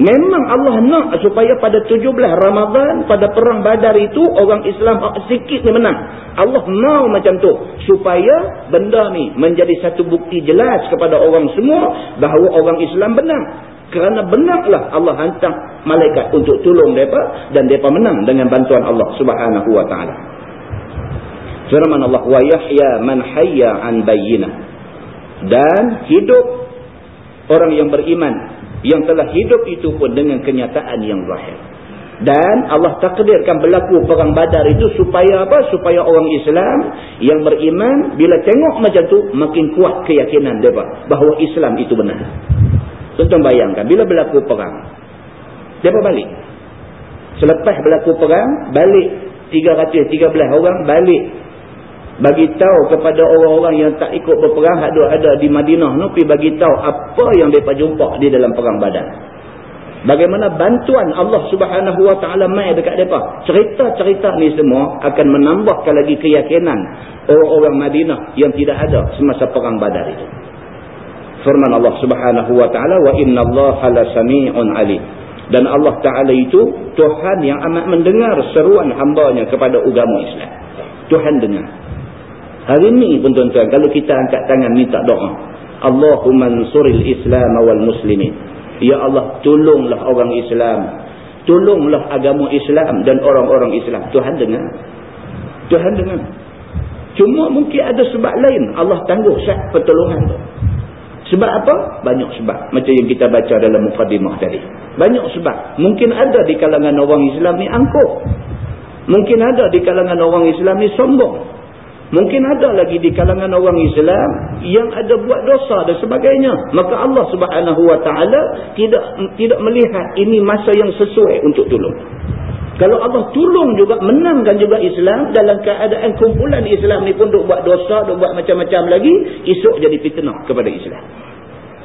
Memang Allah nak supaya pada 17 Ramadan, pada perang badar itu, orang Islam sikit ni menang. Allah mau macam tu. Supaya benda ni menjadi satu bukti jelas kepada orang semua, bahawa orang Islam menang. Kerana benarlah Allah hantar malaikat untuk tolong mereka, dan mereka menang dengan bantuan Allah subhanahu wa ta'ala firman Allah wa yahya man hayya an bayyina. Dan hidup orang yang beriman yang telah hidup itu pun dengan kenyataan yang zahir. Dan Allah takdirkan berlaku perang badar itu supaya apa? Supaya orang Islam yang beriman bila tengok macam tu makin kuat keyakinan dia bahawa Islam itu benar. Tuan bayangkan bila berlaku perang dia balik. Selepas berlaku perang balik 313 orang balik bagi tahu kepada orang-orang yang tak ikut berperang ada ada di Madinah tu pi bagi tahu apa yang depa jumpa di dalam perang Badar. Bagaimana bantuan Allah Subhanahu Wa Taala mai dekat depa. Cerita-cerita ni semua akan menambahkan lagi keyakinan orang-orang Madinah yang tidak ada semasa perang Badar itu. Firman Allah Subhanahu Wa Taala wa inna Allah la sami'un alim. Dan Allah Ta'ala itu Tuhan yang amat mendengar seruan hambanya kepada agama Islam. Tuhan dengar. Hari ini pun tuan-tuan, kalau kita angkat tangan minta doa. Allahumma nsuril Islam wal muslimin. Ya Allah, tolonglah orang Islam. Tolonglah agama Islam dan orang-orang Islam. Tuhan dengar. Tuhan dengar. Cuma mungkin ada sebab lain. Allah tangguh syak pertolongan tu. Sebab apa? Banyak sebab. Macam yang kita baca dalam mukadimah tadi. Banyak sebab. Mungkin ada di kalangan orang Islam ni angkuh. Mungkin ada di kalangan orang Islam ni sombong. Mungkin ada lagi di kalangan orang Islam yang ada buat dosa dan sebagainya. Maka Allah subhanahu wa ta'ala tidak tidak melihat ini masa yang sesuai untuk tolong. Kalau Allah tolong juga, menangkan juga Islam dalam keadaan kumpulan Islam ni pun duk buat dosa, duk buat macam-macam lagi, esok jadi fitnah kepada Islam.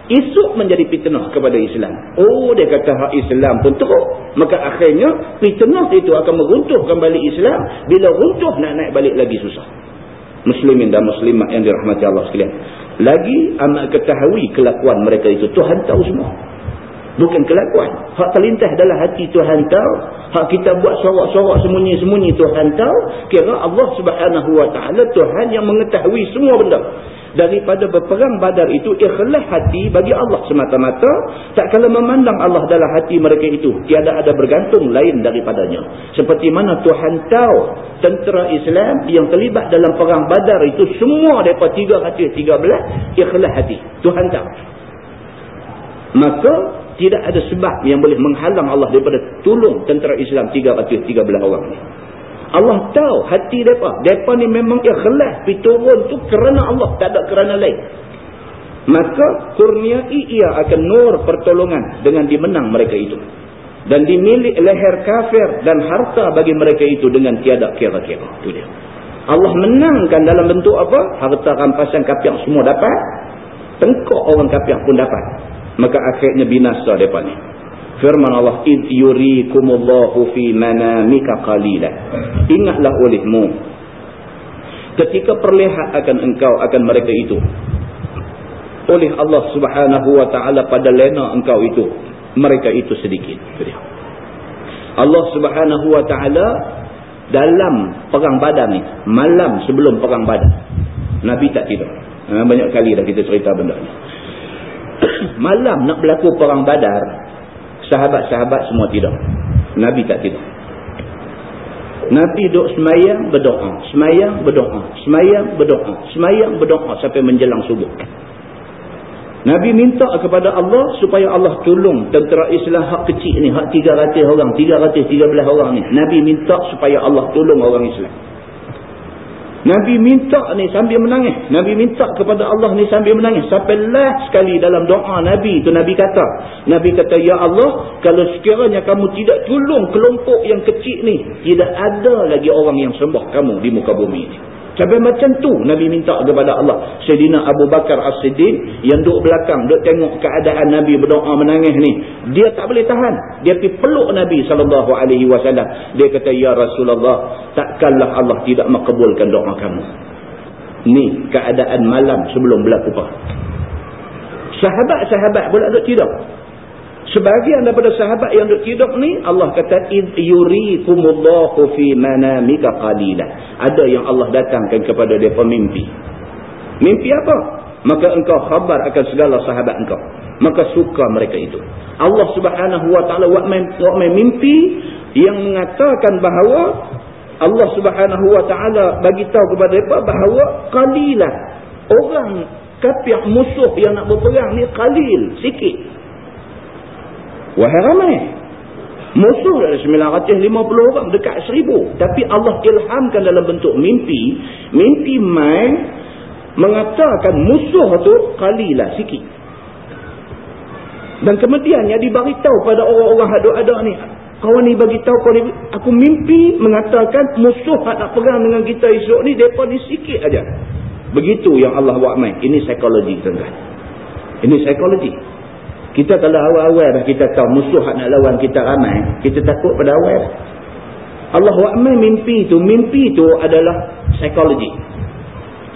Esok menjadi fitnah kepada Islam. Oh, dia kata hak Islam pun teruk. Maka akhirnya fitnah itu akan meruntuhkan balik Islam. Bila runtuh nak naik balik lagi susah muslimin dan muslimat yang dirahmati Allah sekalian. Lagi amat ketahui kelakuan mereka itu. Tuhan tahu semua. Bukan kelakuan. Hak terlintas dalam hati Tuhan tahu. Hak kita buat sorak-sorak sembunyi-sembunyi Tuhan tahu. Kira Allah subhanahu wa ta'ala Tuhan yang mengetahui semua benda daripada berperang badar itu ikhlas hati bagi Allah semata-mata. Tak kala memandang Allah dalam hati mereka itu tiada ada bergantung lain daripadanya. Seperti mana Tuhan tahu tentera Islam yang terlibat dalam perang badar itu semua daripada tiga hati tiga belah ikhlas hati. Tuhan tahu. Maka tidak ada sebab yang boleh menghalang Allah daripada tolong tentera Islam tiga hati tiga belah orang ini Allah tahu hati mereka. Mereka ni memang ikhlas. Pergi turun tu kerana Allah. Tak ada kerana lain. Maka kurniai ia akan nur pertolongan dengan dimenang mereka itu. Dan dimilik leher kafir dan harta bagi mereka itu dengan tiada kira-kira. Itu dia. Allah menangkan dalam bentuk apa? Harta rampasan kafir semua dapat. Tengkok orang kafir pun dapat. Maka akhirnya binasa mereka ni firman Allah id yurikumullahu fi manamika qalila. Ingatlah olehmu ketika perlihat akan engkau akan mereka itu. Oleh Allah Subhanahu wa taala pada lena engkau itu mereka itu sedikit. Allah Subhanahu wa taala dalam perang badar ni malam sebelum perang badar nabi tak tidur. Banyak kali dah kita cerita benda ni. *coughs* Malam nak berlaku perang badar Sahabat-sahabat semua tidur. Nabi tak tidur. Nabi duduk semayang berdoa. Semayang berdoa. Semayang berdoa. Semayang berdoa sampai menjelang subuh. Nabi minta kepada Allah supaya Allah tolong tentera Islam hak kecil ni. Hak 300 orang. 313 orang ni. Nabi minta supaya Allah tolong orang Islam. Nabi minta ni sambil menangis. Nabi minta kepada Allah ni sambil menangis. Sampai last sekali dalam doa Nabi tu Nabi kata. Nabi kata, Ya Allah, kalau sekiranya kamu tidak tolong kelompok yang kecil ni, tidak ada lagi orang yang sembah kamu di muka bumi ini. Sampai macam tu Nabi minta kepada Allah. Sayyidina Abu Bakar As-Siddiq yang duduk belakang, duduk tengok keadaan Nabi berdoa menangis ni. Dia tak boleh tahan. Dia pergi peluk Nabi SAW. Dia kata, Ya Rasulullah, takkanlah Allah tidak makbulkan doa kamu. Ni keadaan malam sebelum berlaku. Sahabat-sahabat pula duduk tidur. Sebahagian daripada sahabat yang tidur ni Allah kata id yurikumullahu fi manamika qalila. Ada yang Allah datangkan kepada dia pemimpi. Mimpi apa? Maka engkau khabar akan segala sahabat engkau. Maka suka mereka itu. Allah Subhanahu wa taala buat mimpi yang mengatakan bahawa Allah Subhanahu wa taala bagi tahu kepada mereka bahawa qalilah orang kafir musuh yang nak berperang ni qalil sikit Wahai ramai. Musuh ada 950 orang dekat 1000. Tapi Allah ilhamkan dalam bentuk mimpi. Mimpi mai mengatakan musuh tu kalilah sikit. Dan kemudiannya diberitahu pada orang-orang hadut-hadut ni. Kawan ni bagi tahu kau ni, aku mimpi mengatakan musuh nak pegang dengan kita esok ni, mereka ni sikit aja. Begitu yang Allah buat main. Ini psikologi tuan-tuan. Ini psikologi. Kita kalau awal-awal dah kita tahu musuh nak lawan kita ramai, kita takut pada awal. Allah buat main mimpi tu, mimpi tu adalah psikologi.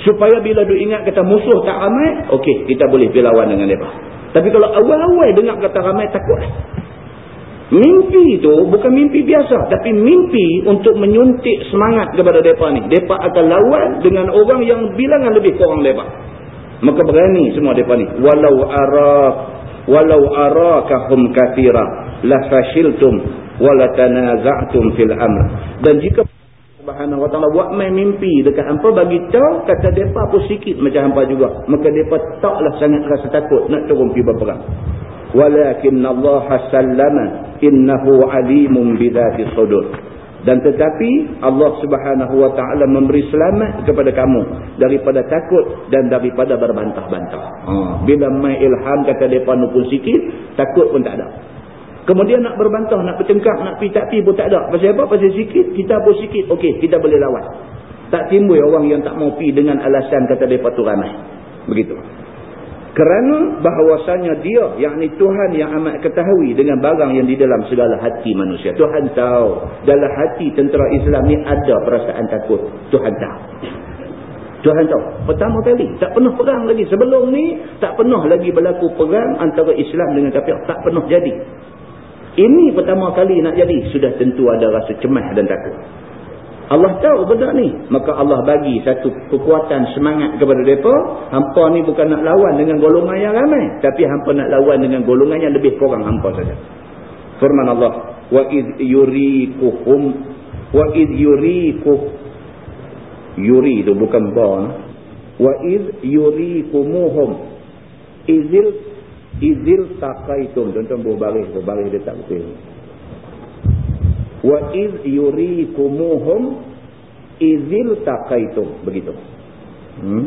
Supaya bila dia ingat kata musuh tak ramai, okey, kita boleh pergi lawan dengan mereka. Tapi kalau awal-awal dengar kata ramai, takutlah. Mimpi itu bukan mimpi biasa. Tapi mimpi untuk menyuntik semangat kepada mereka ni. Mereka akan lawan dengan orang yang bilangan lebih kurang mereka. Maka berani semua mereka ni. Walau arak. Walau arakahum kathira. La fashiltum. Wala tanaza'tum fil amr. Dan jika subhanahu wa ta'ala buat main mimpi dekat hampa bagi tahu kata mereka pun sikit macam hampa juga. Maka mereka taklah sangat rasa takut nak turun pergi berperang walakin Allah sallama innahu alimun bidzati sudur dan tetapi Allah Subhanahu wa taala memberi selamat kepada kamu daripada takut dan daripada berbantah-bantah. Ha. bila mai ilham kata depa pun sikit, takut pun tak ada. Kemudian nak berbantah, nak bertengkar, nak pi tak pi pun tak ada. Pasal apa? Pasal sikit, kita pun sikit. Okey, kita boleh lawan. Tak timbul orang yang tak mau pi dengan alasan kata depa tu ramai. Begitu. Kerana bahawasanya dia, yakni Tuhan yang amat ketahui dengan barang yang di dalam segala hati manusia. Tuhan tahu dalam hati tentera Islam ni ada perasaan takut. Tuhan tahu. Tuhan tahu. Pertama kali, tak pernah perang lagi. Sebelum ni, tak pernah lagi berlaku perang antara Islam dengan kafir. Tak pernah jadi. Ini pertama kali nak jadi, sudah tentu ada rasa cemas dan takut. Allah tahu benda ni. Maka Allah bagi satu kekuatan semangat kepada mereka. Hampa ni bukan nak lawan dengan golongan yang ramai. Tapi hampa nak lawan dengan golongan yang lebih kurang hampa saja. Firman Allah. Wa idh yurikuhum. Wa idh yurikuh. Yuri itu bukan bon. Wa idh yurikumuhum. Izil. Izil takaitum. Tuan-tuan berbaris. Berbaris dia tak betul wa iz yurikumuhum izil taqaitum. Begitu. Hmm?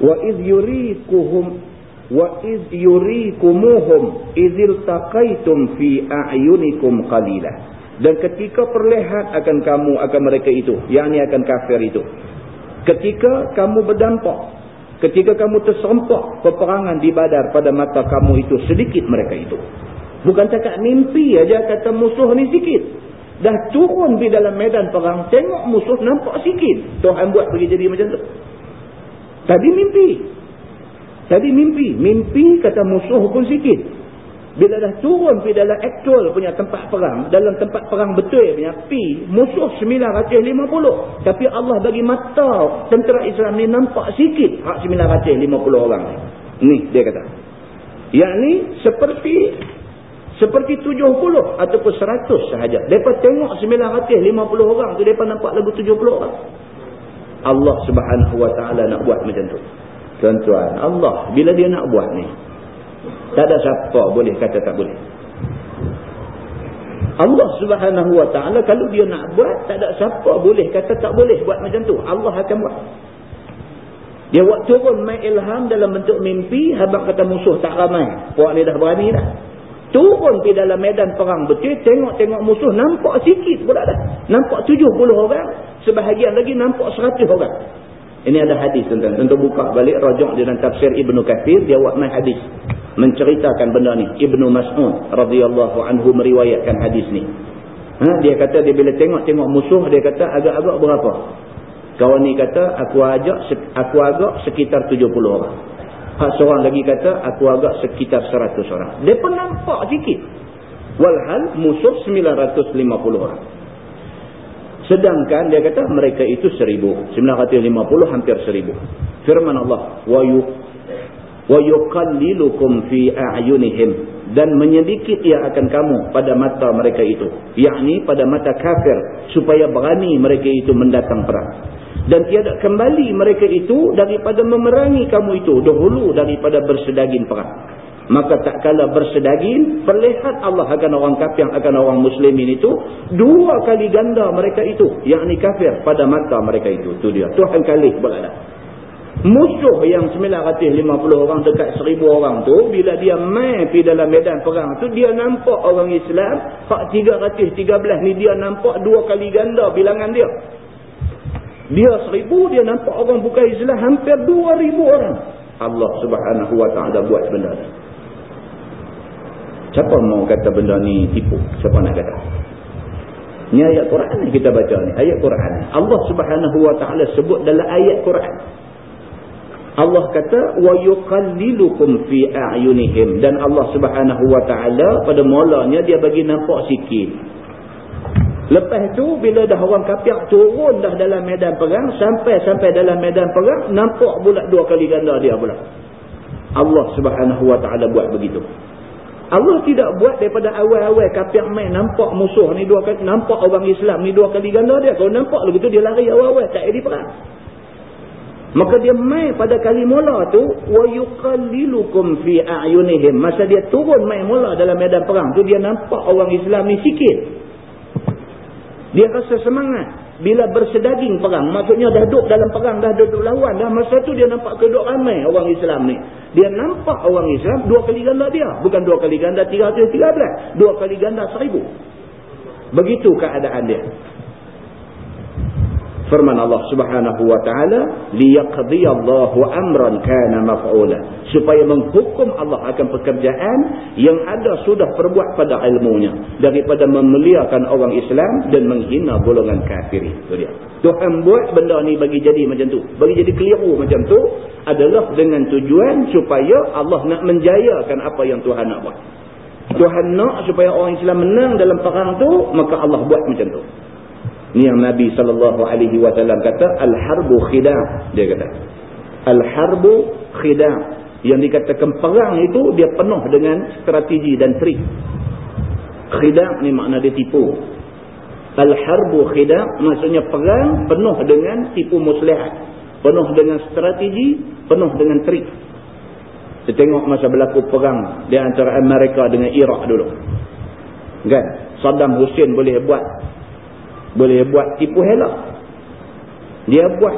wa iz yurikuhum wa iz yurikumuhum izil taqaitum fi a'yunikum qalilah. Dan ketika perlihat akan kamu akan mereka itu yakni akan kafir itu. Ketika kamu berdampak ketika kamu terserempak peperangan di badar pada mata kamu itu sedikit mereka itu Bukan cakap mimpi aja kata musuh ni sikit. Dah turun pergi dalam medan perang. Tengok musuh nampak sikit. Tuhan buat pergi jadi macam tu. Tadi mimpi. Tadi mimpi. Mimpi kata musuh pun sikit. Bila dah turun pergi dalam actual punya tempat perang. Dalam tempat perang betul punya. Pi. Musuh 950. Tapi Allah bagi mata tentera Islam ni nampak sikit. Hak 950 orang ni. Ni dia kata. Yang ni seperti seperti 70 ataupun 100 sahaja. Mereka tengok 950 orang tu, mereka nampak lagu 70 orang. Allah subhanahu wa ta'ala nak buat macam tu. Tuan-tuan, Allah bila dia nak buat ni, tak ada siapa boleh kata tak boleh. Allah subhanahu wa ta'ala kalau dia nak buat, tak ada siapa boleh kata tak boleh buat macam tu. Allah akan buat. Dia buat turun main ilham dalam bentuk mimpi, habang kata musuh tak ramai. Puak ni dah berani dah. Turun pergi dalam medan perang betul. Tengok-tengok musuh. Nampak sikit pula dah. Nampak 70 orang. Sebahagian lagi nampak 100 orang. Ini ada hadis tuan-tuan. Tentu buka balik rajak dalam tafsir Ibn Kathir. Dia buat main hadis. Menceritakan benda ni. Ibn Mas'ud radhiyallahu anhu meriwayatkan hadis ni. Ha? Dia kata dia bila tengok-tengok musuh. Dia kata agak-agak berapa? Kawan ni kata aku ajak aku agak sekitar 70 orang. Hak seorang lagi kata, aku agak sekitar 100 orang. Dia pun nampak sikit. Walhal musuh 950 orang. Sedangkan dia kata mereka itu 1000. 950 hampir 1000. Firman Allah. Wa yuqallilukum fi a'yunihim. Dan menyedikit ia akan kamu pada mata mereka itu. Yakni pada mata kafir. Supaya berani mereka itu mendatang perang. Dan tiada kembali mereka itu daripada memerangi kamu itu dahulu daripada bersedagin perang. Maka tak kala bersedaging perlihat Allah akan orang kafir akan orang muslimin itu dua kali ganda mereka itu. Yakni kafir pada mata mereka itu. Tu dia. Tuhan kali berada musuh yang 950 orang dekat 1000 orang tu bila dia main pergi dalam medan perang tu dia nampak orang Islam hak 313 ni dia nampak dua kali ganda bilangan dia dia 1000 dia nampak orang bukan Islam hampir 2000 orang Allah subhanahu wa ta'ala buat benda ni Siapa mau kata benda ni tipu? Siapa nak kata? Ni ayat Quran ni kita baca ni. Ayat Quran. Allah subhanahu wa ta'ala sebut dalam ayat Quran. Allah kata wa yuqallilukum fi a'yunihim dan Allah Subhanahu wa taala pada mulanya dia bagi nampak sikit. Lepas tu bila dah orang kafir turun dah dalam medan perang sampai sampai dalam medan perang nampak pula dua kali ganda dia pula. Allah Subhanahu wa taala buat begitu. Allah tidak buat daripada awal-awal kafir main nampak musuh ni dua kali nampak orang Islam ni dua kali ganda dia kalau nampak begitu dia lari awal-awal tak jadi perang maka dia main pada kali mula tu wa yuqallilukum fi a'yunihim. Masa dia turun main mula dalam medan perang tu dia nampak orang Islam ni sikit. Dia rasa semangat bila bersedaging perang. Maksudnya dah duduk dalam perang dah duduk lawan dah masa tu dia nampak keduk ramai orang Islam ni. Dia nampak orang Islam dua kali ganda dia. Bukan dua kali ganda tiga ratus tiga belas. Dua kali ganda seribu. Begitu keadaan dia firman Allah Subhanahu wa taala liyaqdiyallahu amran kana maf'ula. Supaya menghukum Allah akan pekerjaan yang ada sudah perbuat pada ilmunya daripada memuliakan orang Islam dan menghina golongan kafir. Itu dia. Tuhan buat benda ni bagi jadi macam tu bagi jadi keliru macam tu adalah dengan tujuan supaya Allah nak menjayakan apa yang Tuhan nak buat. Tuhan nak supaya orang Islam menang dalam perang tu maka Allah buat macam tu Ni yang Nabi SAW kata, Al-harbu khida' dia kata. Al-harbu khida' Yang dikatakan perang itu, dia penuh dengan strategi dan trik. Khida' ni makna dia tipu. Al-harbu khida' maksudnya perang penuh dengan tipu muslihat. Penuh dengan strategi, penuh dengan trik. Kita tengok masa berlaku perang di antara Amerika dengan Iraq dulu. Kan? Saddam Hussein boleh buat boleh buat tipu helak. Dia buat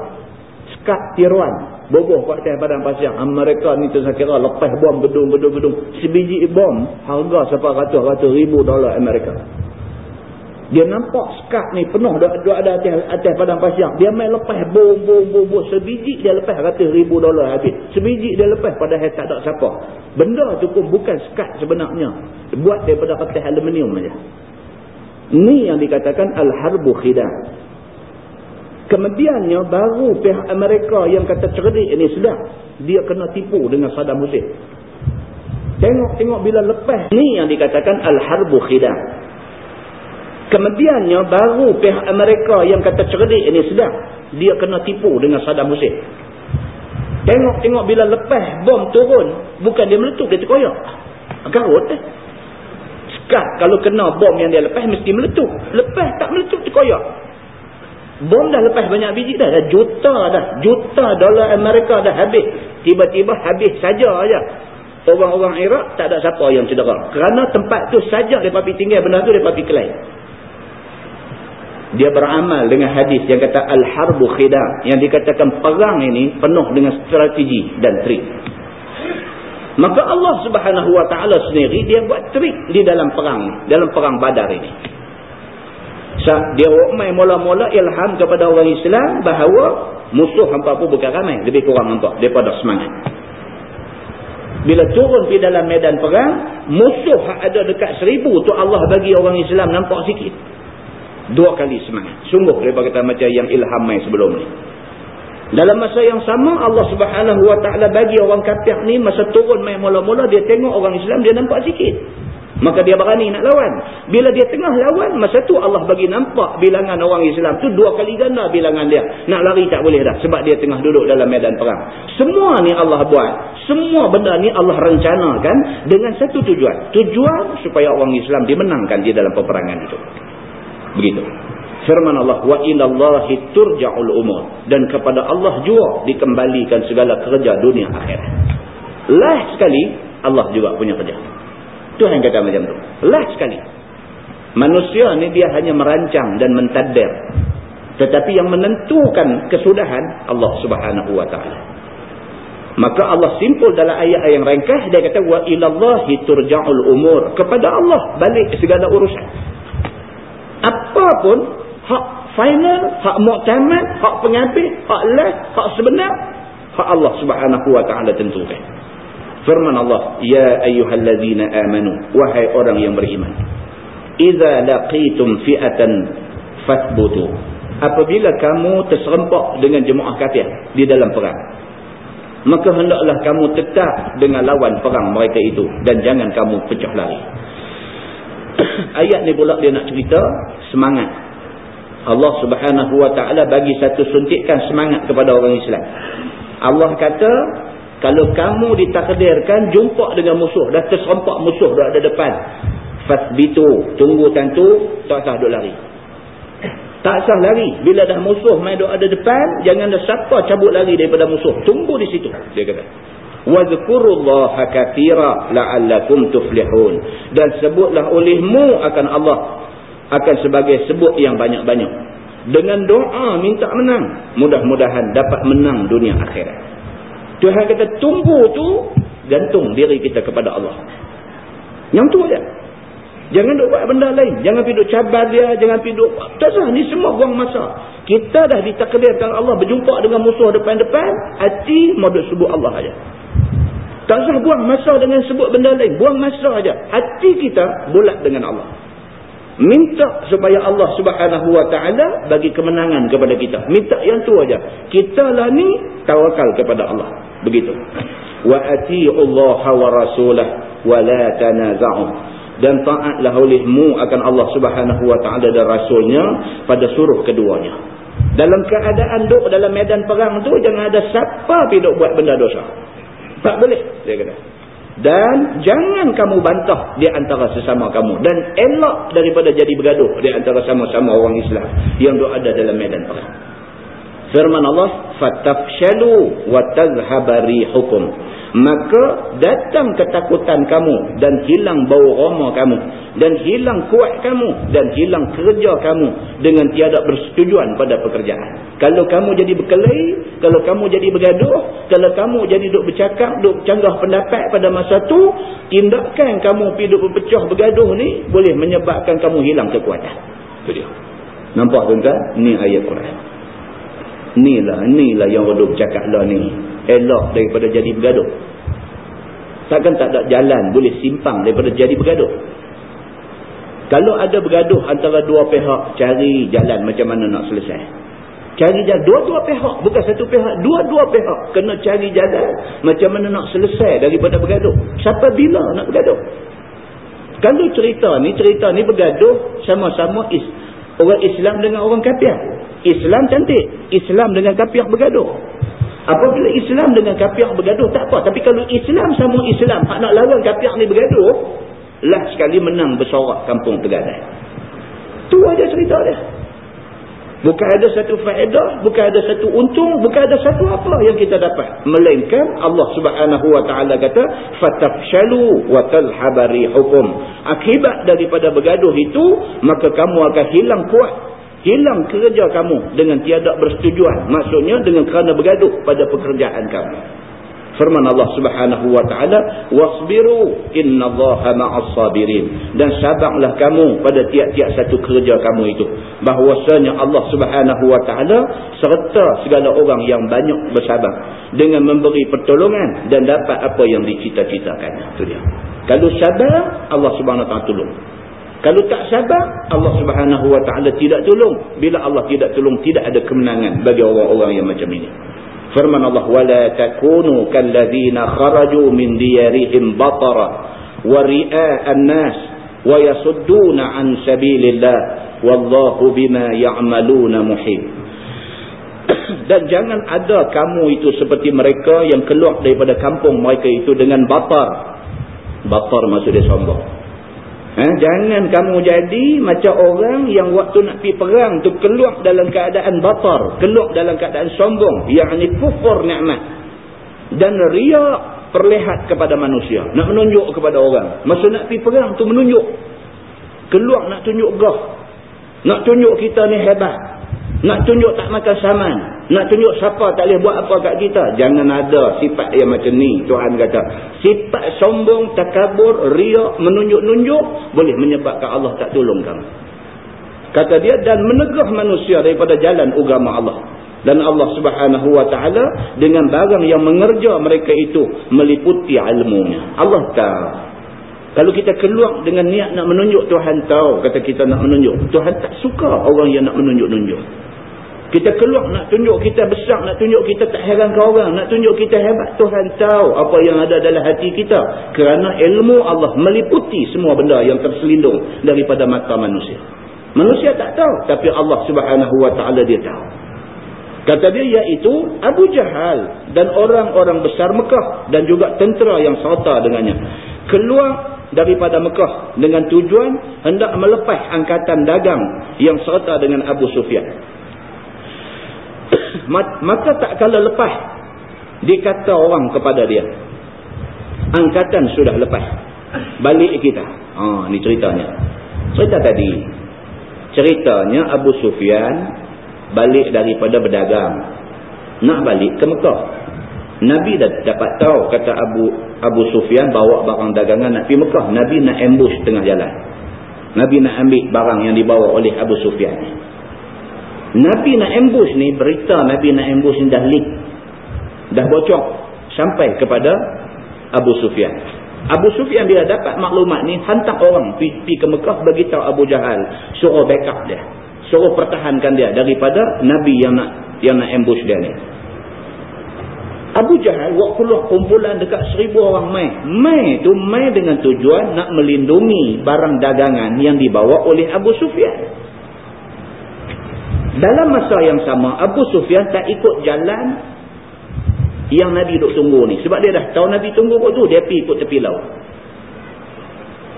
skat tiruan boboh kat atas padang pasir mereka ni tu saya kira lepas bom bedung sebiji bom harga siapa ratus-ratus ribu dolar Amerika. Dia nampak skat ni penuh dia ada atas, atas padang pasir dia main lepas bom bom bom bom. Sebiji dia lepas ratus ribu dolar habis. Sebiji dia lepas padahal tak ada siapa. Benda tu pun bukan skat sebenarnya. Buat daripada kertas aluminium saja ini yang dikatakan Al-Harbu Khidam. Kemudiannya baru pihak Amerika yang kata cerdik ini sedang. Dia kena tipu dengan Saddam Hussein. Tengok-tengok bila lepas. Ini yang dikatakan Al-Harbu Khidam. Kemudiannya baru pihak Amerika yang kata cerdik ini sedang. Dia kena tipu dengan Saddam Hussein. Tengok-tengok bila lepas bom turun. Bukan dia meletup, dia terkoyak. Garut eh gas kalau kena bom yang dia lepas mesti meletup. Lepas tak meletup terkoyak. Bom dah lepas banyak biji dah. Dah juta dah. Juta dolar Amerika dah habis. Tiba-tiba habis saja aja. Orang-orang Iraq tak ada siapa yang cedera. Kerana tempat tu saja mereka pergi tinggal benda tu mereka pergi kelai. Dia beramal dengan hadis yang kata Al-Harbu Khidam. Yang dikatakan perang ini penuh dengan strategi dan trik. Maka Allah subhanahu wa ta'ala sendiri dia buat trik di dalam perang dalam perang badar ini. Dia umai mula-mula ilham kepada orang Islam bahawa musuh hampa pun bukan ramai. Lebih kurang hampa daripada semangat. Bila turun di dalam medan perang, musuh ada dekat seribu tu Allah bagi orang Islam nampak sikit. Dua kali semangat. Sungguh daripada kata macam yang ilham mai sebelum ni. Dalam masa yang sama Allah subhanahu wa ta'ala bagi orang kafir ni masa turun main mula-mula dia tengok orang Islam dia nampak sikit. Maka dia berani nak lawan. Bila dia tengah lawan masa tu Allah bagi nampak bilangan orang Islam tu dua kali ganda bilangan dia. Nak lari tak boleh dah sebab dia tengah duduk dalam medan perang. Semua ni Allah buat. Semua benda ni Allah rencanakan dengan satu tujuan. Tujuan supaya orang Islam dimenangkan di dalam peperangan itu. Begitu firman Allah wa ilallahi turja'ul umur dan kepada Allah jua dikembalikan segala kerja dunia akhirat. Last sekali Allah juga punya kerja. Tuhan kata macam tu. Last sekali. Manusia ni dia hanya merancang dan mentadbir. Tetapi yang menentukan kesudahan Allah Subhanahu wa taala. Maka Allah simpul dalam ayat yang ringkas dia kata wa ilallahi turja'ul umur kepada Allah balik segala urusan. Apapun hak final, hak muktamad, hak pengambil, hak last, hak sebenar, hak Allah Subhanahu wa taala tentukan. Firman Allah, ya ayyuhallazina amanu wahai orang yang beriman. Idza laqitum fi'atan fathbutu. Apabila kamu terserempak dengan jemaah kafir di dalam perang, maka hendaklah kamu tetap dengan lawan perang mereka itu dan jangan kamu pecah lari. *coughs* Ayat ni pula dia nak cerita semangat. Allah Subhanahu wa taala bagi satu suntikan semangat kepada orang Islam. Allah kata kalau kamu ditakdirkan jumpa dengan musuh dah terserempak musuh dah ada depan fasbitu tunggu tentu tak sah duk lari. Tak sah lari. Bila dah musuh main duk ada depan jangan dah siapa cabut lari daripada musuh. Tunggu di situ dia kata. Wadhkurullaha katira la'allakum tuflihun. Dan sebutlah olehmu akan Allah akan sebagai sebut yang banyak-banyak dengan doa minta menang mudah-mudahan dapat menang dunia akhirat Tuhan kata tunggu tu gantung diri kita kepada Allah yang tu aja Jangan duk buat benda lain. Jangan pergi duk cabar dia. Jangan pergi duk... Tak sah. Ni semua buang masa. Kita dah ditakdirkan Allah berjumpa dengan musuh depan-depan. Hati mau duk sebut Allah aja. Tak sah buang masa dengan sebut benda lain. Buang masa aja. Hati kita bulat dengan Allah. Minta supaya Allah subhanahu wa ta'ala bagi kemenangan kepada kita. Minta yang tu aja. Kita lah ni tawakal kepada Allah. Begitu. Wa ati'ullaha wa rasulah wa la tanaza'um dan taatlah olehmu akan Allah subhanahu wa ta'ala dan rasulnya pada suruh keduanya dalam keadaan duk dalam medan perang tu jangan ada siapa pergi duk buat benda dosa tak boleh dia kata dan jangan kamu bantah di antara sesama kamu. Dan elak daripada jadi bergaduh di antara sama-sama orang Islam yang ada dalam medan perang firman Allah fatafshalu wa tazhabari hukum maka datang ketakutan kamu dan hilang bau roma kamu dan hilang kuat kamu dan hilang kerja kamu dengan tiada bersetujuan pada pekerjaan. Kalau kamu jadi berkelahi kalau kamu jadi bergaduh kalau kamu jadi duk bercakap duk canggah pendapat pada masa tu tindakan kamu pergi duk berpecah bergaduh ni boleh menyebabkan kamu hilang kekuatan. Itu dia. Nampak tuan-tuan? Ni ayat Quran inilah inilah yang orang duk bercakap lah ni. Elok daripada jadi bergaduh. Takkan tak ada jalan boleh simpang daripada jadi bergaduh. Kalau ada bergaduh antara dua pihak cari jalan macam mana nak selesai. Cari jalan dua-dua pihak bukan satu pihak dua-dua pihak kena cari jalan macam mana nak selesai daripada bergaduh. Siapa bila nak bergaduh? Kalau cerita ni cerita ni bergaduh sama-sama is, orang Islam dengan orang kafir Islam cantik Islam dengan kafir bergaduh Apabila Islam dengan kafir bergaduh tak apa. Tapi kalau Islam sama Islam hak nak lawan kafir ni bergaduh, lah sekali menang bersorak kampung Tegadai. Tu aja cerita dia. Bukan ada satu faedah, bukan ada satu untung, bukan ada satu apa yang kita dapat. Melainkan Allah subhanahu wa ta'ala kata, فَتَفْشَلُوا وَتَلْحَبَرِي hukum. Akibat daripada bergaduh itu, maka kamu akan hilang kuat hilang kerja kamu dengan tiada bersetujuan. Maksudnya dengan kerana bergaduh pada pekerjaan kamu. Firman Allah Subhanahu wa taala wasbiru innallaha ma'as sabirin. Dan sabarlah kamu pada tiap-tiap satu kerja kamu itu. Bahwasanya Allah Subhanahu wa taala serta segala orang yang banyak bersabar dengan memberi pertolongan dan dapat apa yang dicita-citakan. Itu dia. Kalau sabar Allah Subhanahu wa taala tolong kalau tak sabar, Allah subhanahu wa ta'ala tidak tolong. Bila Allah tidak tolong, tidak ada kemenangan bagi orang-orang yang macam ini. Firman Allah, وَلَا تَكُونُوا كَالَّذِينَ خَرَجُوا مِنْ دِيَرِهِمْ بَطَرًا وَرِئَاءَ النَّاسِ وَيَسُدُّونَ عَنْ سَبِيلِ اللَّهِ وَاللَّهُ بِمَا يَعْمَلُونَ مُحِيمٌ dan jangan ada kamu itu seperti mereka yang keluar daripada kampung mereka itu dengan batar. Batar maksud dia sombong. Ha? Jangan kamu jadi macam orang yang waktu nak pergi perang tu keluar dalam keadaan batar. Keluar dalam keadaan sombong. Yang ni kufur ni'mat. Dan riak perlihat kepada manusia. Nak menunjuk kepada orang. Masa nak pergi perang tu menunjuk. Keluar nak tunjuk gah. Nak tunjuk kita ni hebat. Nak tunjuk tak makan saman. Nak tunjuk siapa tak boleh buat apa kat kita. Jangan ada sifat yang macam ni. Tuhan kata. Sifat sombong, takabur, riak, menunjuk-nunjuk. Boleh menyebabkan Allah tak tolong kamu. Kata dia. Dan menegah manusia daripada jalan agama Allah dan Allah subhanahu wa ta'ala dengan barang yang mengerja mereka itu meliputi ilmunya Allah tahu kalau kita keluar dengan niat nak menunjuk Tuhan tahu kata kita nak menunjuk Tuhan tak suka orang yang nak menunjuk-nunjuk kita keluar nak tunjuk kita besar nak tunjuk kita tak heran ke orang nak tunjuk kita hebat Tuhan tahu apa yang ada dalam hati kita kerana ilmu Allah meliputi semua benda yang terselindung daripada mata manusia manusia tak tahu tapi Allah subhanahu wa ta'ala dia tahu Kata dia iaitu Abu Jahal dan orang-orang besar Mekah dan juga tentera yang serta dengannya. Keluar daripada Mekah dengan tujuan hendak melepas angkatan dagang yang serta dengan Abu Sufyan. Maka tak kala lepas dikata orang kepada dia. Angkatan sudah lepas. Balik kita. Ha, ni ceritanya. Cerita tadi. Ceritanya Abu Sufyan balik daripada berdagang nak balik ke Mekah Nabi dah dapat tahu kata Abu Abu Sufyan bawa barang dagangan nak pergi Mekah Nabi nak ambush tengah jalan Nabi nak ambil barang yang dibawa oleh Abu Sufyan Nabi nak ambush ni berita Nabi nak ambush ni dah leak dah bocor sampai kepada Abu Sufyan Abu Sufyan bila dapat maklumat ni hantar orang pergi ke Mekah beritahu Abu Jahal suruh backup dia suruh pertahankan dia daripada Nabi yang nak yang nak ambush dia ni. Abu Jahal buat keluar kumpulan dekat seribu orang mai. Mai tu mai dengan tujuan nak melindungi barang dagangan yang dibawa oleh Abu Sufyan. Dalam masa yang sama, Abu Sufyan tak ikut jalan yang Nabi duk tunggu ni. Sebab dia dah tahu Nabi tunggu kot tu, dia pergi ikut tepi laut.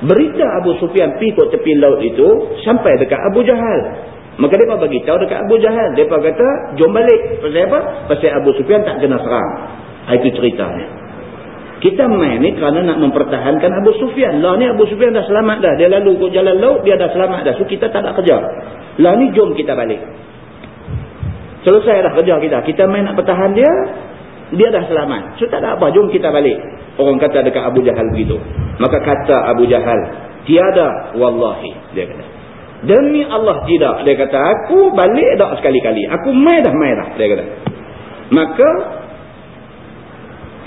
Berita Abu Sufyan pergi ikut tepi laut itu, sampai dekat Abu Jahal. Maka mereka bagi tahu dekat Abu Jahal. Mereka kata, jom balik. Pasal apa? Pasal Abu Sufyan tak kena serang. Ah, itu ceritanya. Kita main ni kerana nak mempertahankan Abu Sufyan. Lah ni Abu Sufyan dah selamat dah. Dia lalu ke jalan laut, dia dah selamat dah. So kita tak nak kerja. Lah ni jom kita balik. Selesai dah kerja kita. Kita main nak pertahan dia, dia dah selamat. So tak ada apa, jom kita balik. Orang kata dekat Abu Jahal begitu. Maka kata Abu Jahal, tiada wallahi. Dia kata. Demi Allah tidak. Dia kata, aku balik dah sekali-kali. Aku mai dah, mai dah. Dia kata. Maka,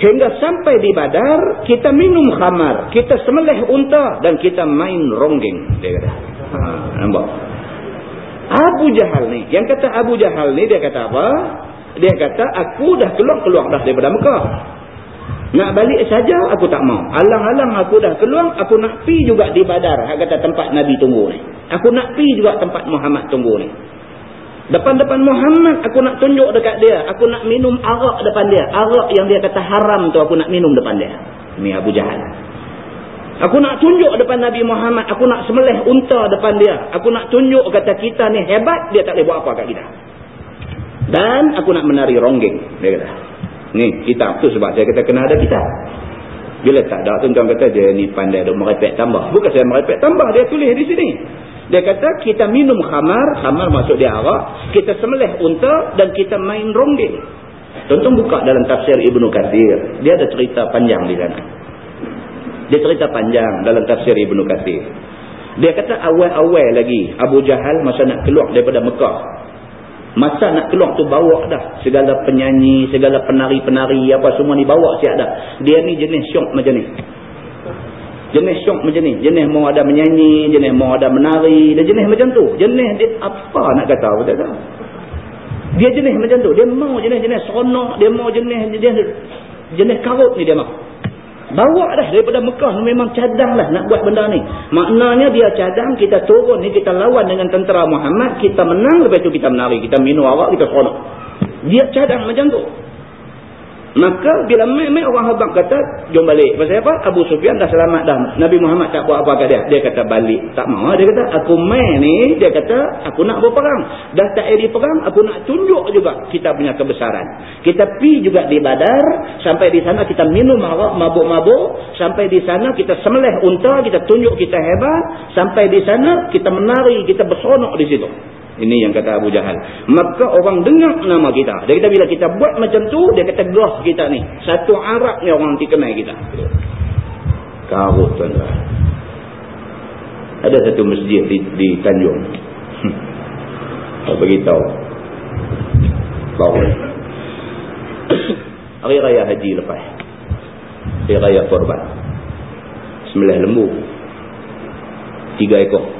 hingga sampai di badar, kita minum khamar. Kita semelih unta dan kita main ronggeng. Dia kata. Ha, nampak? Abu Jahal ni. Yang kata Abu Jahal ni, dia kata apa? Dia kata, aku dah keluar-keluar dah daripada Mekah. Nak balik saja aku tak mau. Alang-alang aku dah keluar, aku nak pi juga di badar. Hak kata tempat Nabi tunggu ni. Aku nak pi juga tempat Muhammad tunggu ni. Depan-depan Muhammad aku nak tunjuk dekat dia. Aku nak minum arak depan dia. Arak yang dia kata haram tu aku nak minum depan dia. Ini Abu Jahal. Aku nak tunjuk depan Nabi Muhammad. Aku nak semelih unta depan dia. Aku nak tunjuk kata kita ni hebat. Dia tak boleh buat apa kat kita. Dan aku nak menari ronggeng. Dia kata. Ni kitab tu sebab saya kata kena ada kitab. Bila tak ada tuan-tuan kata dia ni pandai duk merepek tambah. Bukan saya merepek tambah. Dia tulis di sini. Dia kata kita minum khamar. Khamar maksud dia arak. Kita semelih unta dan kita main ronggeng. Tuan-tuan buka dalam tafsir Ibn Kathir. Dia ada cerita panjang di sana. Dia cerita panjang dalam tafsir Ibn Kathir. Dia kata awal-awal lagi Abu Jahal masa nak keluar daripada Mekah. Masa nak keluar tu bawa dah. Segala penyanyi, segala penari-penari, apa semua ni bawa siap dah. Dia ni jenis syok macam ni. Jenis syok macam ni. Jenis mau ada menyanyi, jenis mau ada menari. Dia jenis macam tu. Jenis dia apa nak kata? Apa tak Dia jenis macam tu. Dia mau jenis-jenis seronok. Dia mau jenis jenis, jenis karut ni dia mau. Bawa dah daripada Mekah memang cadang lah nak buat benda ni. Maknanya dia cadang, kita turun ni, kita lawan dengan tentera Muhammad, kita menang, lepas tu kita menari, kita minum awak, kita seronok. Dia cadang macam tu. Maka bila mai-mai orang habang kata, jom balik. Pasal apa? Abu Sufyan dah selamat dah. Nabi Muhammad tak buat apa kat dia. Dia kata balik. Tak mahu. Dia kata, aku mai ni, dia kata, aku nak berperang. Dah tak ada perang, aku nak tunjuk juga kita punya kebesaran. Kita pi juga di badar, sampai di sana kita minum mabuk-mabuk, sampai di sana kita semelih unta, kita tunjuk kita hebat, sampai di sana kita menari, kita bersonok di situ. Ini yang kata Abu Jahal. Maka orang dengar nama kita. Dia kata bila kita buat macam tu, dia kata gah kita ni. Satu Arab ni orang nanti kenal kita. Karut tuan-tuan. Ada satu masjid di, di Tanjung. Saya beritahu. Baru. Hari Raya Haji lepas. Hari Raya Korban. Sembilan lembu. Tiga ekor.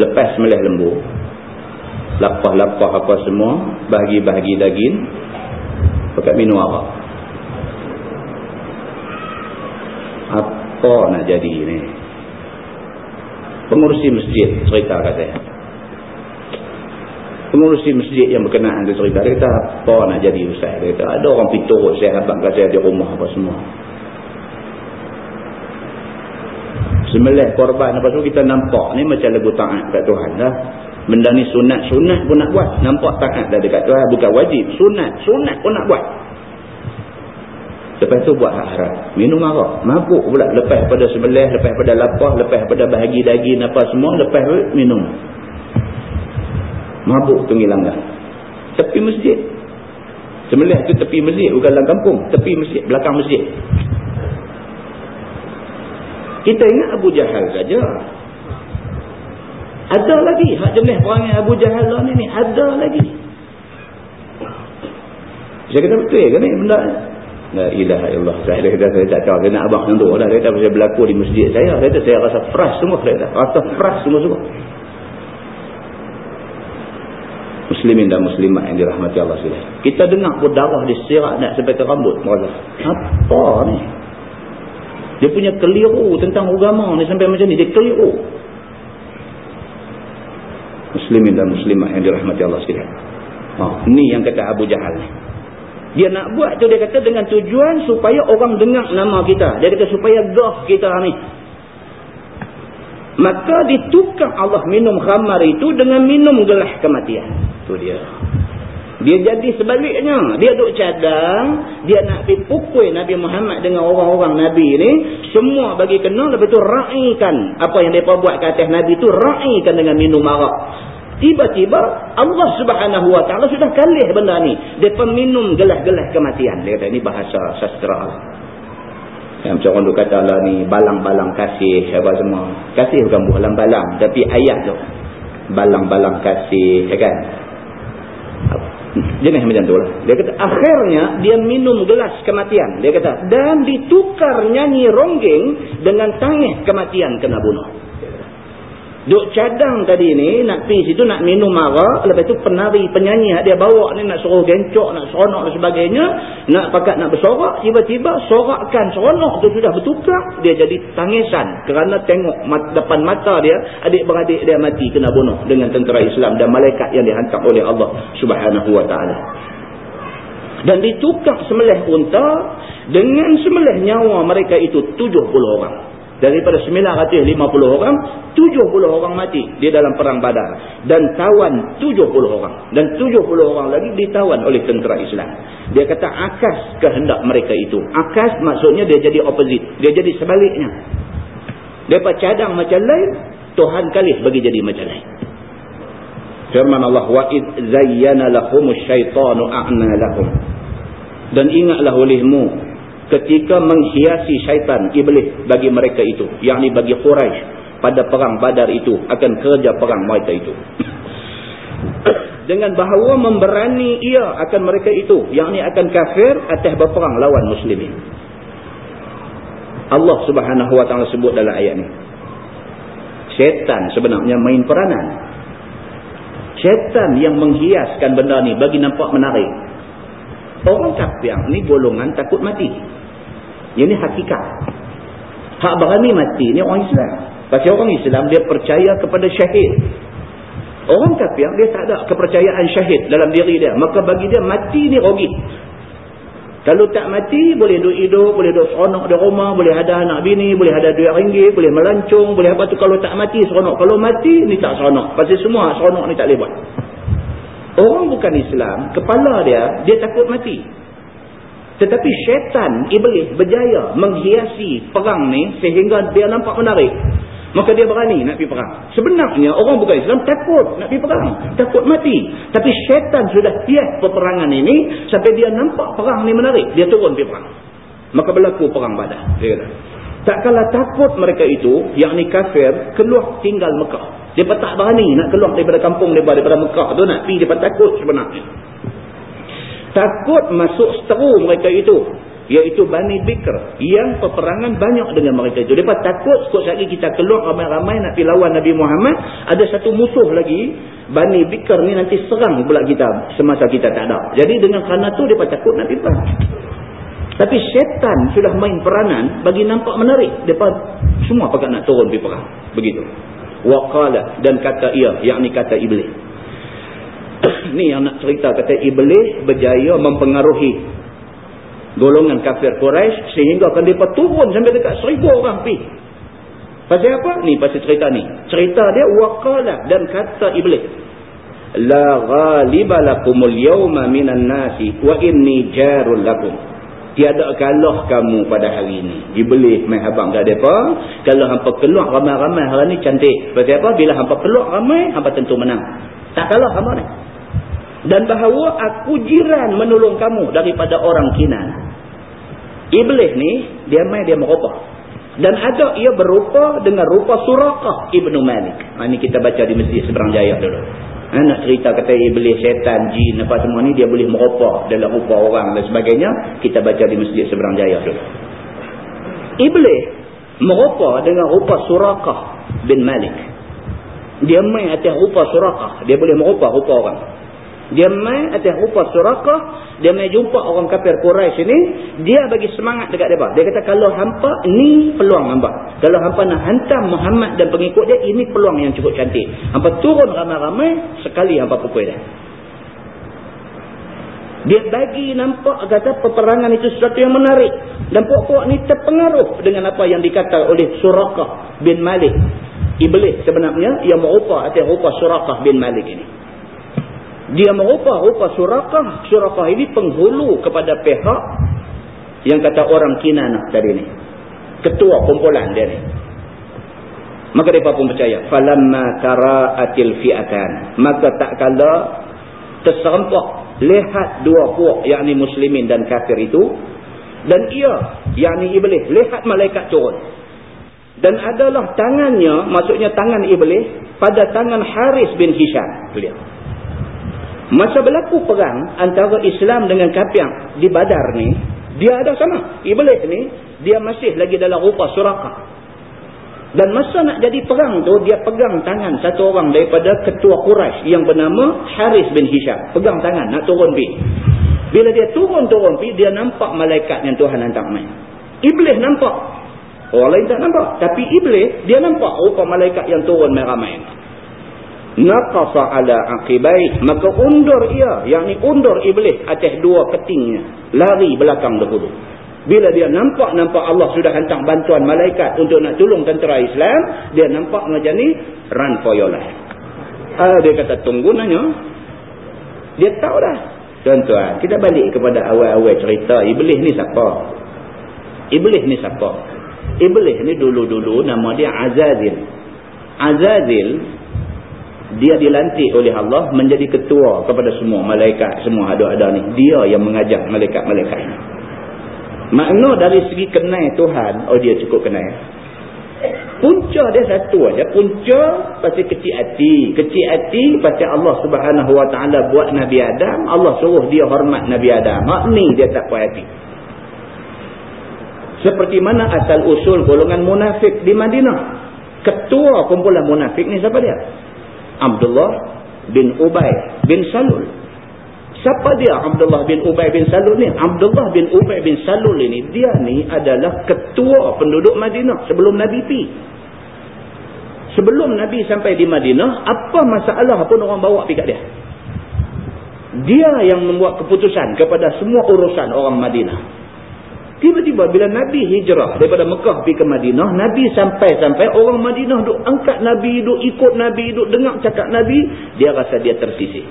Lepas melih lembu. Lapah-lapah apa semua. Bahagi-bahagi daging. Pakat minum arak. Apa nak jadi ni? Pengurusi masjid cerita kat saya. Pengurusi masjid yang berkenaan dia cerita. Dia kata apa nak jadi Ustaz. Dia kata ada orang piturut saya habang kat saya di rumah apa semua. Semelih korban apa semua kita nampak ni macam lebu taat kat Tuhan lah. Benda ni sunat-sunat pun nak buat. Nampak taat dah dekat Tuhan. Bukan wajib. Sunat. Sunat pun nak buat. Lepas tu buat haram. Minum arak. Mabuk pula. Lepas pada semelih. Lepas pada lapah. Lepas pada bahagi daging apa semua. Lepas minum. Mabuk tu ngilanglah. Tepi masjid. Semelih tu tepi masjid. Bukan dalam kampung. Tepi masjid. Belakang masjid. Kita ingat Abu Jahal saja. Ada lagi. Hak jenis perangai Abu Jahal lah ni. Ada lagi. Saya kata betul ke ni benda ni? La ilaha illallah. Saya kata saya tak tahu. Saya nak abang yang tu lah. Dia kata saya berlaku di masjid saya. Dia kata saya rasa fresh semua. Dia kata rasa fresh semua-semua. Muslimin dan muslimat yang dirahmati Allah SWT. Kita dengar pun darah disirat nak sampai ke rambut. Apa ni? Dia punya keliru tentang agama ni sampai macam ni. Dia keliru. Muslimin dan muslimah yang dirahmati Allah sekalian. Ha, ni yang kata Abu Jahal ni. Dia nak buat tu dia kata dengan tujuan supaya orang dengar nama kita. Dia kata supaya gah kita ni. Maka ditukar Allah minum khamar itu dengan minum gelah kematian. Tu dia. Dia jadi sebaliknya. Dia duk cadang. Dia nak pergi pukul Nabi Muhammad dengan orang-orang Nabi ni. Semua bagi kenal. Lepas tu ra'ikan. Apa yang mereka buat ke atas Nabi tu. Ra'ikan dengan minum marak. Tiba-tiba Allah subhanahu wa ta'ala sudah kalih benda ni. Dia peminum gelas-gelas kematian. Dia kata ini bahasa sastra Allah. Yang macam orang tu kata lah ni. Balang-balang kasih. Apa semua. Kasih bukan balang-balang. Tapi ayat tu. Balang-balang kasih. Ya kan? Jenis macam tu lah. Dia kata akhirnya dia minum gelas kematian. Dia kata dan ditukar nyanyi ronggeng dengan tangis kematian kena bunuh. Duk cadang tadi ni nak pergi situ nak minum arak. Lepas tu penari penyanyi dia bawa ni nak suruh gencok, nak seronok dan sebagainya. Nak pakat nak bersorak. Tiba-tiba sorakkan seronok tu sudah bertukar. Dia jadi tangisan. Kerana tengok mat, depan mata dia. Adik-beradik dia mati kena bunuh dengan tentera Islam. Dan malaikat yang dihantar oleh Allah subhanahu wa ta'ala. Dan ditukar semelih unta. Dengan semelih nyawa mereka itu 70 orang daripada 950 orang 70 orang mati di dalam perang badar. Dan tawan 70 orang. Dan 70 orang lagi ditawan oleh tentera Islam. Dia kata akas kehendak mereka itu. Akas maksudnya dia jadi opposite. Dia jadi sebaliknya. Mereka cadang macam lain Tuhan kalih bagi jadi macam lain. Firman Allah wa id zayyana lahumus syaitanu a'na lahum dan ingatlah olehmu ketika menghiasi syaitan iblis bagi mereka itu yakni bagi Quraisy pada perang Badar itu akan kerja perang mereka itu. *coughs* Dengan bahawa memberani ia akan mereka itu yakni akan kafir atas berperang lawan muslimin. Allah Subhanahu wa taala sebut dalam ayat ni. Syaitan sebenarnya main peranan. Syaitan yang menghiaskan benda ni bagi nampak menarik. Orang kafir ni golongan takut mati ini hakikat. Hak berani mati ni orang Islam. Pasal orang Islam dia percaya kepada syahid. Orang kafir dia tak ada kepercayaan syahid dalam diri dia. Maka bagi dia mati ni rugi. Kalau tak mati, boleh duduk hidup, boleh duduk seronok di rumah, boleh ada anak bini, boleh ada duit ringgit, boleh melancung, boleh apa tu. Kalau tak mati, seronok. Kalau mati, ni tak seronok. Pasal semua seronok ni tak boleh buat. Orang bukan Islam, kepala dia, dia takut mati. Tetapi syaitan, iblis, berjaya menghiasi perang ni sehingga dia nampak menarik. Maka dia berani nak pergi perang. Sebenarnya orang bukan Islam takut nak pergi perang. Takut mati. Tapi syaitan sudah hias peperangan ini sampai dia nampak perang ni menarik. Dia turun pergi perang. Maka berlaku perang badan. Dia kata. Tak kala takut mereka itu, yang ni kafir, keluar tinggal Mekah. Dia tak berani nak keluar daripada kampung daripada, daripada Mekah tu nak pergi. Dia takut sebenarnya. Takut masuk seteru mereka itu iaitu Bani Bikr yang peperangan banyak dengan mereka itu. Mereka takut sekut lagi kita keluar ramai-ramai nak pergi lawan Nabi Muhammad. Ada satu musuh lagi, Bani Bikr ni nanti serang pula kita semasa kita tak ada. Jadi dengan kerana tu mereka takut pergi perang. Tapi syaitan sudah main peranan bagi nampak menarik. Mereka semua pakat nak turun pergi perang. Begitu. Waqala dan kata ia, yakni kata Iblis. *coughs* ni yang nak cerita kata Iblis berjaya mempengaruhi golongan kafir Quraisy sehingga akan mereka turun sampai dekat seribu orang pi. Pasal apa? Ni pasal cerita ni. Cerita dia waqala dan kata iblis. La ghaliba lakumul yawma minan nasi wa inni jarul lakum. Tiada kalah kamu pada hari ini. Iblis main abang kat depa. Kalau hampa keluar ramai-ramai hari ni cantik. Pasal apa? Bila hampa keluar ramai, hampa tentu menang. Tak kalah hampa ni dan bahawa aku jiran menolong kamu daripada orang kinan iblis ni dia main dia merupa dan ada ia berupa dengan rupa surakah ibnu malik. Ha, ini kita baca di masjid seberang jaya dulu. Ha, nak cerita kata iblis syaitan jin apa semua ni dia boleh merupa dalam rupa orang dan sebagainya. Kita baca di masjid seberang jaya dulu. Iblis merupa dengan rupa surakah bin malik. Dia main atas rupa surakah. Dia boleh merupa rupa orang dia main atas rupa surakah. Dia main jumpa orang kafir Quraisy ini. Dia bagi semangat dekat dia. Dia kata kalau hampa ni peluang hampa. Kalau hampa nak hantar Muhammad dan pengikut dia. Ini peluang yang cukup cantik. Hampa turun ramai-ramai. Sekali hampa pukul dia. Dia bagi nampak kata peperangan itu sesuatu yang menarik. Dan puak-puak ni terpengaruh dengan apa yang dikata oleh Surakah bin Malik. Iblis sebenarnya yang merupa atas rupa Surakah bin Malik ini. Dia merupa-rupa surakah. Surakah ini penghulu kepada pihak yang kata orang kinanah tadi ni. Ketua kumpulan dia ni. Maka mereka pun percaya. Falamma tara'atil fi'atan. Maka tak kala terserempak. Lihat dua puak yakni muslimin dan kafir itu. Dan ia yakni iblis. Lihat malaikat turun. Dan adalah tangannya, maksudnya tangan iblis, pada tangan Haris bin Hisham. Dia. Masa berlaku perang antara Islam dengan kafir di Badar ni, dia ada sama. Iblis ni, dia masih lagi dalam rupa suraka. Dan masa nak jadi perang tu, dia pegang tangan satu orang daripada ketua Quraisy yang bernama Haris bin Hisham. Pegang tangan, nak turun pi. Bila dia turun-turun pi, dia nampak malaikat yang Tuhan hantar main. Iblis nampak. Orang lain tak nampak. Tapi Iblis, dia nampak rupa malaikat yang turun merah-merah naqasa ala aqibai. Maka undur ia. Yakni undur iblis atas dua ketingnya. Lari belakang dahulu bila dia nampak-nampak Allah sudah hantar bantuan malaikat untuk nak tolong tentera Islam dia nampak macam ni run for your life. Ah, dia kata tunggu nanya. Dia tahu dah. Tuan-tuan kita balik kepada awal-awal cerita iblis ni siapa? Iblis ni siapa? Iblis ni dulu-dulu nama dia Azazil. Azazil dia dilantik oleh Allah menjadi ketua kepada semua malaikat semua ada-ada ni. Dia yang mengajak malaikat-malaikat ini. Makna dari segi kenal Tuhan oh dia cukup kenal punca dia satu aja. Punca pasti kecil hati. Kecil hati pasti Allah subhanahu wa ta'ala buat Nabi Adam. Allah suruh dia hormat Nabi Adam. Mak ni dia tak puas hati. Seperti mana asal usul golongan munafik di Madinah? Ketua kumpulan munafik ni siapa dia Abdullah bin Ubay bin Salul. Siapa dia Abdullah bin Ubay bin Salul ni? Abdullah bin Ubay bin Salul ini, dia ni adalah ketua penduduk Madinah sebelum Nabi pi. Sebelum Nabi sampai di Madinah, apa masalah pun orang bawa pergi kat dia. Dia yang membuat keputusan kepada semua urusan orang Madinah. Tiba-tiba bila Nabi hijrah daripada Mekah pergi ke Madinah, Nabi sampai-sampai orang Madinah duk angkat Nabi, duk ikut Nabi, duk dengar cakap Nabi, dia rasa dia tersisih.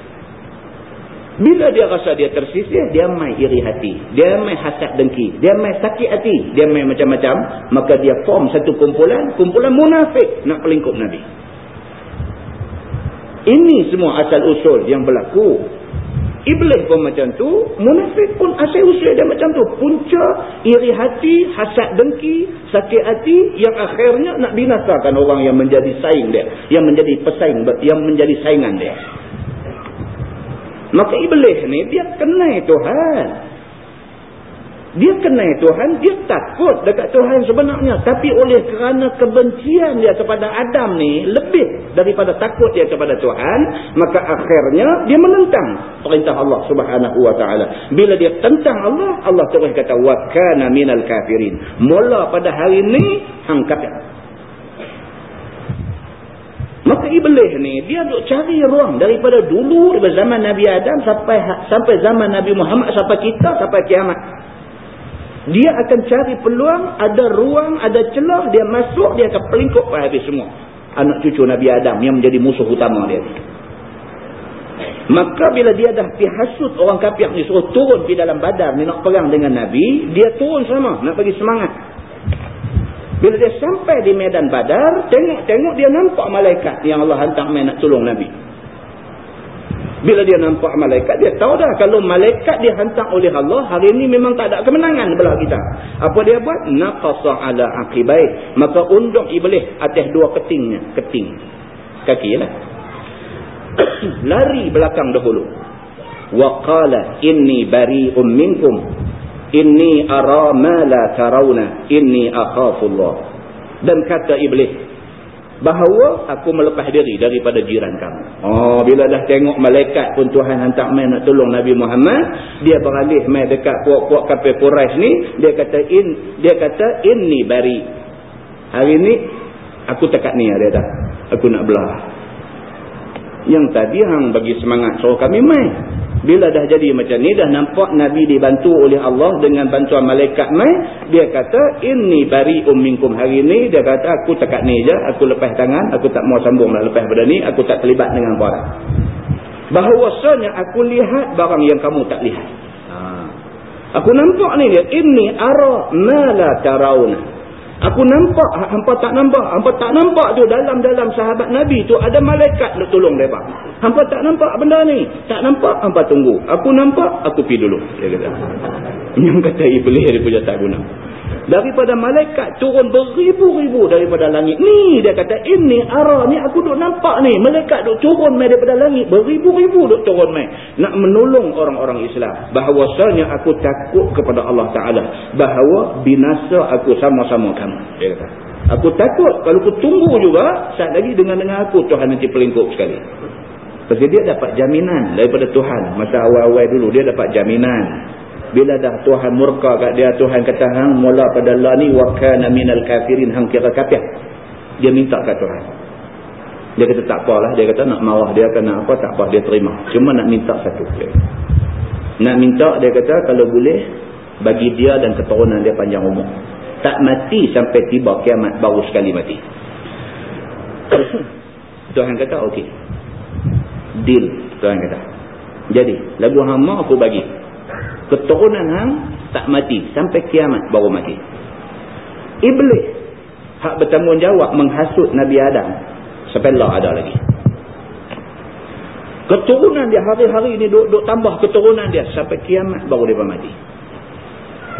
Bila dia rasa dia tersisih, dia main iri hati. Dia main hasad dengki. Dia main sakit hati. Dia main macam-macam. Maka dia form satu kumpulan. Kumpulan munafik nak pelingkup Nabi. Ini semua asal usul yang berlaku. Iblis pun macam tu. Munafik pun asal usul dia macam tu. Punca iri hati, hasad dengki, sakit hati. Yang akhirnya nak binasakan orang yang menjadi saing dia. Yang menjadi pesaing, yang menjadi saingan dia. Maka iblis ni dia kenal Tuhan. Dia kenai Tuhan, dia takut dekat Tuhan sebenarnya. Tapi oleh kerana kebencian dia kepada Adam ni, lebih daripada takut dia kepada Tuhan, maka akhirnya dia menentang perintah Allah subhanahu wa ta'ala. Bila dia tentang Allah, Allah terus kata, wa kana minal kafirin. Mula pada hari ni, hangkat. Maka Iblis ni, dia duk cari ruang daripada dulu, daripada zaman Nabi Adam, sampai ha- sampai zaman Nabi Muhammad, sampai kita, sampai kiamat. Dia akan cari peluang, ada ruang, ada celah, dia masuk, dia akan pelingkup habis semua. Anak cucu Nabi Adam yang menjadi musuh utama dia. Maka bila dia dah pergi hasut orang kafir ni suruh turun di dalam badar ni nak perang dengan Nabi, dia turun sama nak bagi semangat. Bila dia sampai di medan badar, tengok-tengok dia nampak malaikat yang Allah hantar main nak tolong Nabi. Bila dia nampak malaikat, dia tahu dah kalau malaikat dia hantar oleh Allah, hari ini memang tak ada kemenangan belah kita. Apa dia buat? Naqasa ala aqibai. Maka unduk iblis atas dua ketingnya. Keting. Kaki lah. *clears throat* Lari belakang dahulu. Wa qala inni bari'um minkum inni ara ma la tarawna inni akhafullah dan kata iblis bahawa aku melepas diri daripada jiran kamu. Oh bila dah tengok malaikat pun Tuhan hantar mai nak tolong Nabi Muhammad dia beralih mai dekat puak-puak kafir Quraisy ni dia kata in dia kata inni bari. Hari ni aku tekat ni dia dah. Aku nak belah. Yang tadi hang bagi semangat suruh kami mai bila dah jadi macam ni, dah nampak Nabi dibantu oleh Allah dengan bantuan malaikat mai, dia kata, ini bari umminkum hari ni, dia kata, aku tekat ni je, aku lepas tangan, aku tak mau sambung lah lepas pada ni, aku tak terlibat dengan barang. Bahawasanya aku lihat barang yang kamu tak lihat. Ha. Aku nampak ni dia, ini ara ma la tarawna. Aku nampak, hampa tak nampak. Hampa tak nampak tu dalam-dalam sahabat Nabi tu ada malaikat nak tolong mereka. Hampa tak nampak benda ni. Tak nampak, hampa tunggu. Aku nampak, aku pergi dulu. Dia kata. *laughs* Yang kata iblis dia punya tak guna daripada malaikat turun beribu-ribu daripada langit. Ni dia kata ini arah ni aku duk nampak ni. Malaikat duk turun mai daripada langit beribu-ribu duk turun mai. Nak menolong orang-orang Islam. Bahawasanya aku takut kepada Allah Ta'ala. Bahawa binasa aku sama-sama kamu dia kata. Aku takut kalau aku tunggu juga saat lagi dengan-dengan aku Tuhan nanti pelingkup sekali. Sebab dia dapat jaminan daripada Tuhan. Masa awal-awal dulu dia dapat jaminan bila dah Tuhan murka kat dia Tuhan kata hang mula pada Allah ni wa kana minal kafirin. Hang kira kafir. Dia minta kat Tuhan. Dia kata tak apalah. Dia kata nak marah dia kena apa tak apa dia terima. Cuma nak minta satu. Nak minta dia kata kalau boleh bagi dia dan keturunan dia panjang umur. Tak mati sampai tiba kiamat baru sekali mati. *coughs* Tuhan kata okey. Deal Tuhan kata. Jadi lagu hama aku bagi keturunan hang tak mati sampai kiamat baru mati. Iblis hak bertanggungjawab menghasut Nabi Adam sampai Allah ada lagi. Keturunan dia hari-hari ni duk, duk tambah keturunan dia sampai kiamat baru dia mati.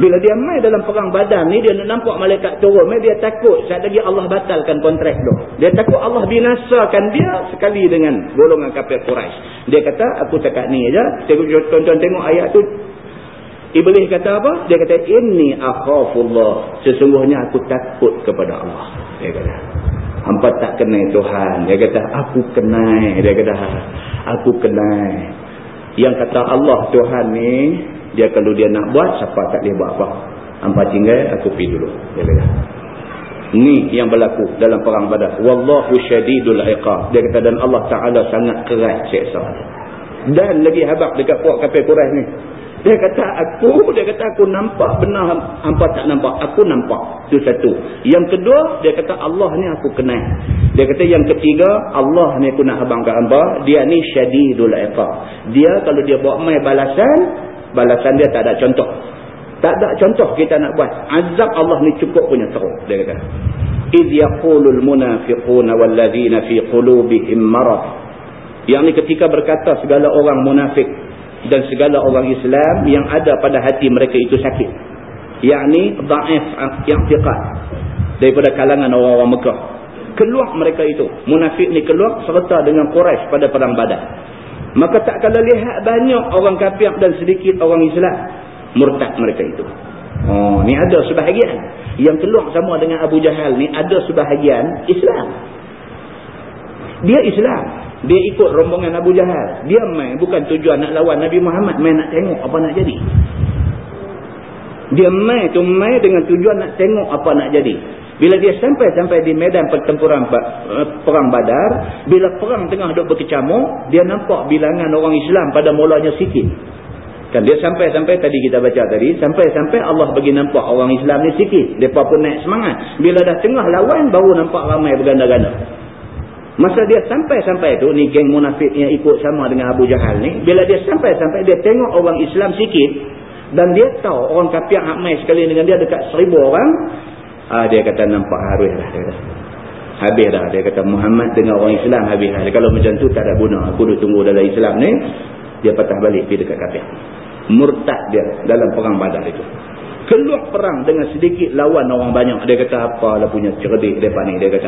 Bila dia mai dalam perang badan ni dia nampak malaikat turun. Mai dia takut saat lagi Allah batalkan kontrak tu. Dia takut Allah binasakan dia sekali dengan golongan kafir Quraisy. Dia kata aku cakap ni aja. Tengok tonton tengok ayat tu Iblis kata apa? Dia kata, Inni akhafullah. Sesungguhnya aku takut kepada Allah. Dia kata, Hampa tak kenal Tuhan. Dia kata, aku kenal. Dia kata, aku kenal. Yang kata Allah Tuhan ni, dia kalau dia nak buat, siapa tak boleh buat apa. Hampa tinggal, aku pergi dulu. Dia kata, Ni yang berlaku dalam perang badan. Wallahu syadidul iqab. Dia kata, dan Allah Ta'ala sangat keras seksa. Dan lagi habak dekat puak kafir Quraisy ni. Dia kata aku, dia kata aku nampak benar hampa tak nampak. Aku nampak. Itu satu. Yang kedua, dia kata Allah ni aku kenal. Dia kata yang ketiga, Allah ni aku nak habang kat hampa. Dia ni syadidul iqah. Dia kalau dia buat mai balasan, balasan dia tak ada contoh. Tak ada contoh kita nak buat. Azab Allah ni cukup punya teruk. Dia kata. إِذْ يَقُولُ الْمُنَافِقُونَ وَالَّذِينَ فِي قُلُوبِهِمْ مَرَضٍ Yang ni ketika berkata segala orang munafik dan segala orang Islam yang ada pada hati mereka itu sakit. Yang ni da'if yang tiqat daripada kalangan orang-orang Mekah. Keluar mereka itu. Munafik ni keluar serta dengan Quraisy pada perang Badar. Maka tak kala lihat banyak orang kafir dan sedikit orang Islam murtad mereka itu. Oh, ni ada sebahagian yang keluar sama dengan Abu Jahal ni ada sebahagian Islam. Dia Islam. Dia ikut rombongan Abu Jahal. Dia main bukan tujuan nak lawan Nabi Muhammad, main nak tengok apa nak jadi. Dia main tu main dengan tujuan nak tengok apa nak jadi. Bila dia sampai-sampai di medan pertempuran eh, perang Badar, bila perang tengah duk berkecamuk, dia nampak bilangan orang Islam pada mulanya sikit. Kan dia sampai-sampai tadi kita baca tadi, sampai-sampai Allah bagi nampak orang Islam ni sikit. Depa pun naik semangat. Bila dah tengah lawan baru nampak ramai berganda-ganda. Masa dia sampai-sampai tu ni geng munafik yang ikut sama dengan Abu Jahal ni, bila dia sampai-sampai dia tengok orang Islam sikit dan dia tahu orang kafir ramai sekali dengan dia dekat seribu orang, ah dia kata nampak harus lah dia kata. Habis dah dia kata Muhammad dengan orang Islam habis. Kalau macam tu tak ada guna. Aku duk tunggu dalam Islam ni dia patah balik pergi dekat kafir murtad dia dalam perang badar itu keluar perang dengan sedikit lawan orang banyak. Dia kata apalah punya cerdik mereka ni dia kata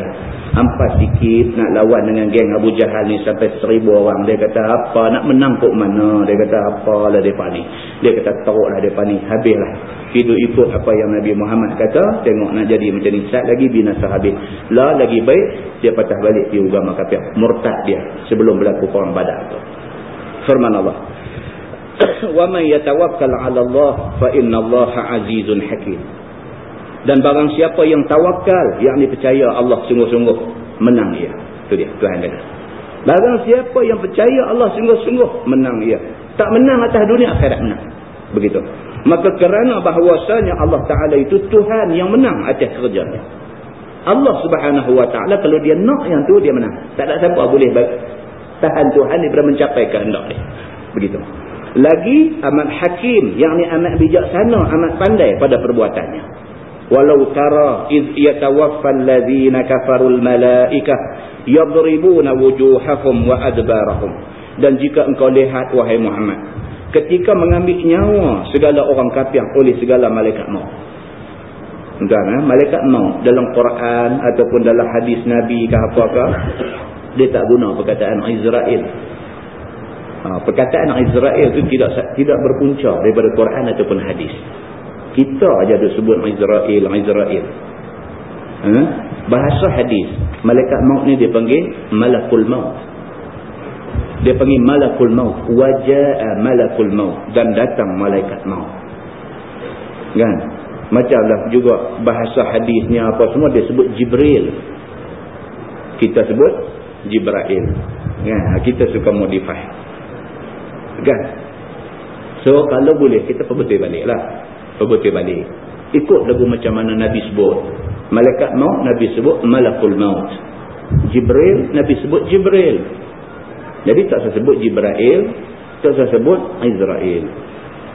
hampas sikit nak lawan dengan geng Abu Jahal ni sampai seribu orang. Dia kata apa? Nak menang kok mana? Dia kata apalah mereka ni dia kata teruklah mereka ni habislah. Hidup ikut apa yang Nabi Muhammad kata. Tengok nak jadi macam ni saat lagi binasa habis. Lah lagi baik dia patah balik di agama kafir. Murtad dia sebelum berlaku perang badar tu. Firman Allah *coughs* man yatawakkal 'ala Allah inna Allah 'azizun hakim. Dan barang siapa yang tawakal, yakni percaya Allah sungguh-sungguh, menang dia. Itu dia Tuhan kata. Barang siapa yang percaya Allah sungguh-sungguh, menang dia. Tak menang atas dunia akhirat menang. Begitu. Maka kerana bahawasanya Allah Taala itu Tuhan yang menang atas kerjanya. Allah Subhanahu Wa Taala kalau dia nak yang tu dia menang. Tak ada siapa boleh tahan Tuhan daripada mencapai kehendak dia. Begitu lagi amat hakim yang ni amat bijaksana amat pandai pada perbuatannya. Walau tara iz yatawaffal ladzina kafarul malaikah yadribuna wujuhahum wa adbarahum. Dan jika engkau lihat wahai Muhammad ketika mengambil nyawa segala orang kafir oleh segala malaikat maut. Tuan, eh? malaikat maut dalam Quran ataupun dalam hadis Nabi ke apa-apa dia tak guna perkataan Israel Ha, perkataan Israel itu tidak tidak berpunca daripada Quran ataupun hadis. Kita aja ada sebut Israel, Israel. Ha? Bahasa hadis, malaikat maut ni dia panggil malakul maut. Dia panggil malakul maut, wajaa malakul maut dan datang malaikat maut. Kan? Macamlah juga bahasa hadisnya apa semua dia sebut Jibril. Kita sebut Jibril. Kan? Kita suka modify. Kan? So, kalau boleh, kita perbetul balik lah. Perbetul balik. Ikut lagu macam mana Nabi sebut. Malaikat maut, Nabi sebut Malakul maut. Jibril, Nabi sebut Jibril. Jadi tak sebut Jibril, tak sebut Israel.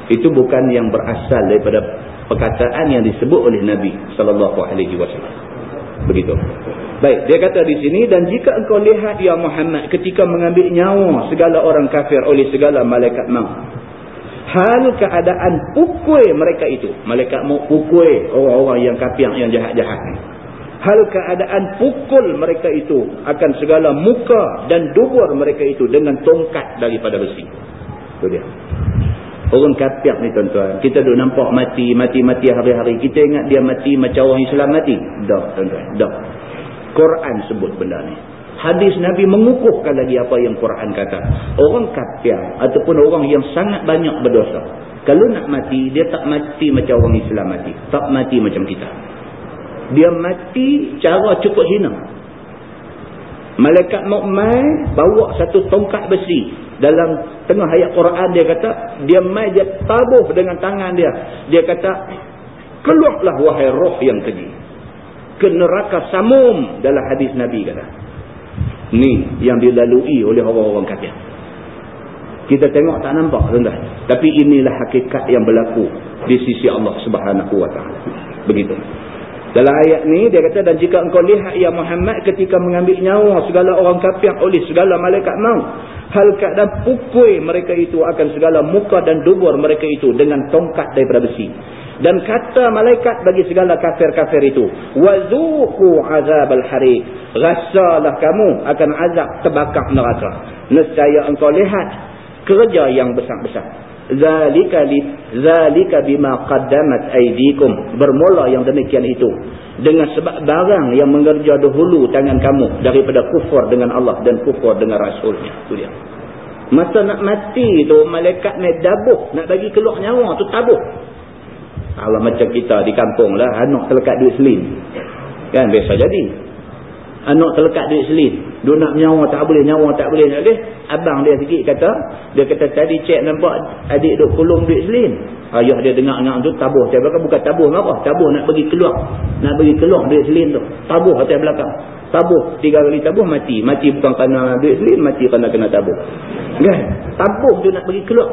Itu bukan yang berasal daripada perkataan yang disebut oleh Nabi sallallahu alaihi wasallam. Begitu. Baik, dia kata di sini dan jika engkau lihat ya Muhammad ketika mengambil nyawa segala orang kafir oleh segala malaikat maut. Hal keadaan pukul mereka itu. Malaikat maut pukul orang-orang yang kafir yang jahat-jahat. Hal keadaan pukul mereka itu akan segala muka dan dubur mereka itu dengan tongkat daripada besi. Itu dia. Orang kafir ni tuan-tuan. Kita duk nampak mati, mati-mati hari-hari. Kita ingat dia mati macam orang Islam mati. Dah tuan-tuan. Dah. Quran sebut benda ni. Hadis Nabi mengukuhkan lagi apa yang Quran kata. Orang kafir ataupun orang yang sangat banyak berdosa. Kalau nak mati, dia tak mati macam orang Islam mati. Tak mati macam kita. Dia mati cara cukup hina. Malaikat mau mai bawa satu tongkat besi. Dalam tengah ayat Quran dia kata, dia mai dia tabuh dengan tangan dia. Dia kata, keluarlah wahai roh yang keji. Ke neraka samum dalam hadis Nabi kata. Ni yang dilalui oleh orang-orang kafir. Kita tengok tak nampak tuan-tuan. Tapi inilah hakikat yang berlaku di sisi Allah Subhanahu wa taala. Begitu. Dalam ayat ni dia kata dan jika engkau lihat ya Muhammad ketika mengambil nyawa segala orang kafir oleh segala malaikat maut hal keadaan pukul mereka itu akan segala muka dan dubur mereka itu dengan tongkat daripada besi. Dan kata malaikat bagi segala kafir-kafir itu wazuqu azabal hariq. Rasalah kamu akan azab terbakar neraka. Nescaya engkau lihat kerja yang besar-besar zalika li zalika bima qaddamat aydikum. Bermula yang demikian itu. Dengan sebab barang yang mengerja dahulu tangan kamu daripada kufur dengan Allah dan kufur dengan rasulnya. Itu dia. Masa nak mati tu malaikat ni dabuh. Nak bagi keluar nyawa tu tabuh. Kalau macam kita di kampung lah anak terlekat duit selin kan biasa jadi anak terlekat duit selin. Dia nak nyawa tak boleh nyawa tak boleh. Nak boleh abang dia sikit kata dia kata tadi cek nampak adik duk pulung duit selin. Ayah dia dengar-dengar tu tabuh saya belakang. Bukan tabuh apa? Tabuh nak pergi keluar. Nak pergi keluar duit selin tu. Tabuh atas belakang. Tabuh. Tiga kali tabuh mati. Mati bukan kerana duit selin mati kerana kena tabuh. Kan tabuh tu nak pergi keluar.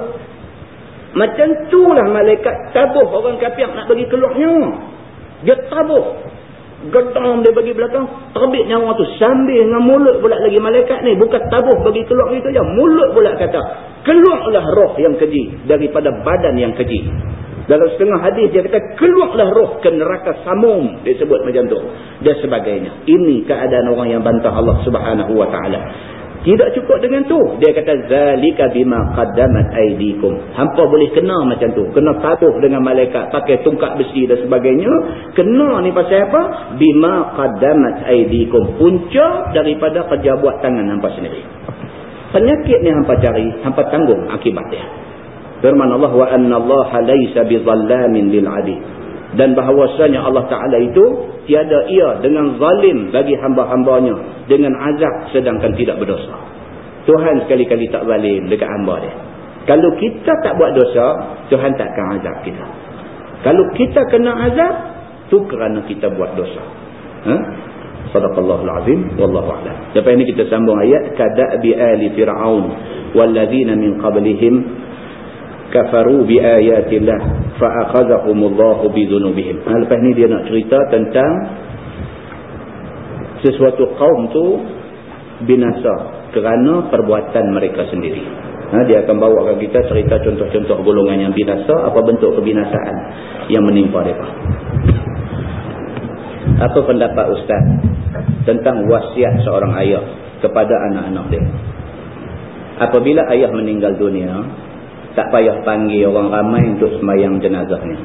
Macam tu lah malaikat tabuh orang kafir nak pergi keluar nyawa dia tabuh gedam dia bagi belakang. Terbit nyawa tu. Sambil dengan mulut pula lagi malaikat ni. Bukan tabuh bagi keluar itu je. Mulut pula kata. Keluarlah roh yang keji daripada badan yang keji. Dalam setengah hadis dia kata keluarlah roh ke neraka samum. Dia sebut macam tu. Dan sebagainya. Ini keadaan orang yang bantah Allah subhanahu wa ta'ala tidak cukup dengan tu. Dia kata zalika bima qaddamat aydikum. Hampa boleh kena macam tu. Kena tabuh dengan malaikat pakai tungkat besi dan sebagainya. Kena ni pasal apa? Bima qaddamat aydikum. Punca daripada kerja buat tangan hampa sendiri. Penyakit ni hampa cari, hampa tanggung akibatnya. Firman Allah wa anna Allah laysa bizallamin lil 'abid dan bahawasanya Allah Ta'ala itu tiada ia dengan zalim bagi hamba-hambanya dengan azab sedangkan tidak berdosa. Tuhan sekali-kali tak zalim dekat hamba dia. Kalau kita tak buat dosa Tuhan tak akan azab kita. Kalau kita kena azab tu kerana kita buat dosa. Ha? sadaqallahul azim. Wallahu a'lam. Lepas ini kita sambung ayat kada'bi ali fir'aun wallazina min qablihim kafaru bi ayatillah fa akhadhahumullahu bi dhunubihim. Ha, lepas ni dia nak cerita tentang sesuatu kaum tu binasa kerana perbuatan mereka sendiri. Ha, dia akan bawa kita cerita contoh-contoh golongan yang binasa, apa bentuk kebinasaan yang menimpa mereka. Apa pendapat ustaz tentang wasiat seorang ayah kepada anak-anak dia? Apabila ayah meninggal dunia, tak payah panggil orang ramai untuk semayang jenazahnya.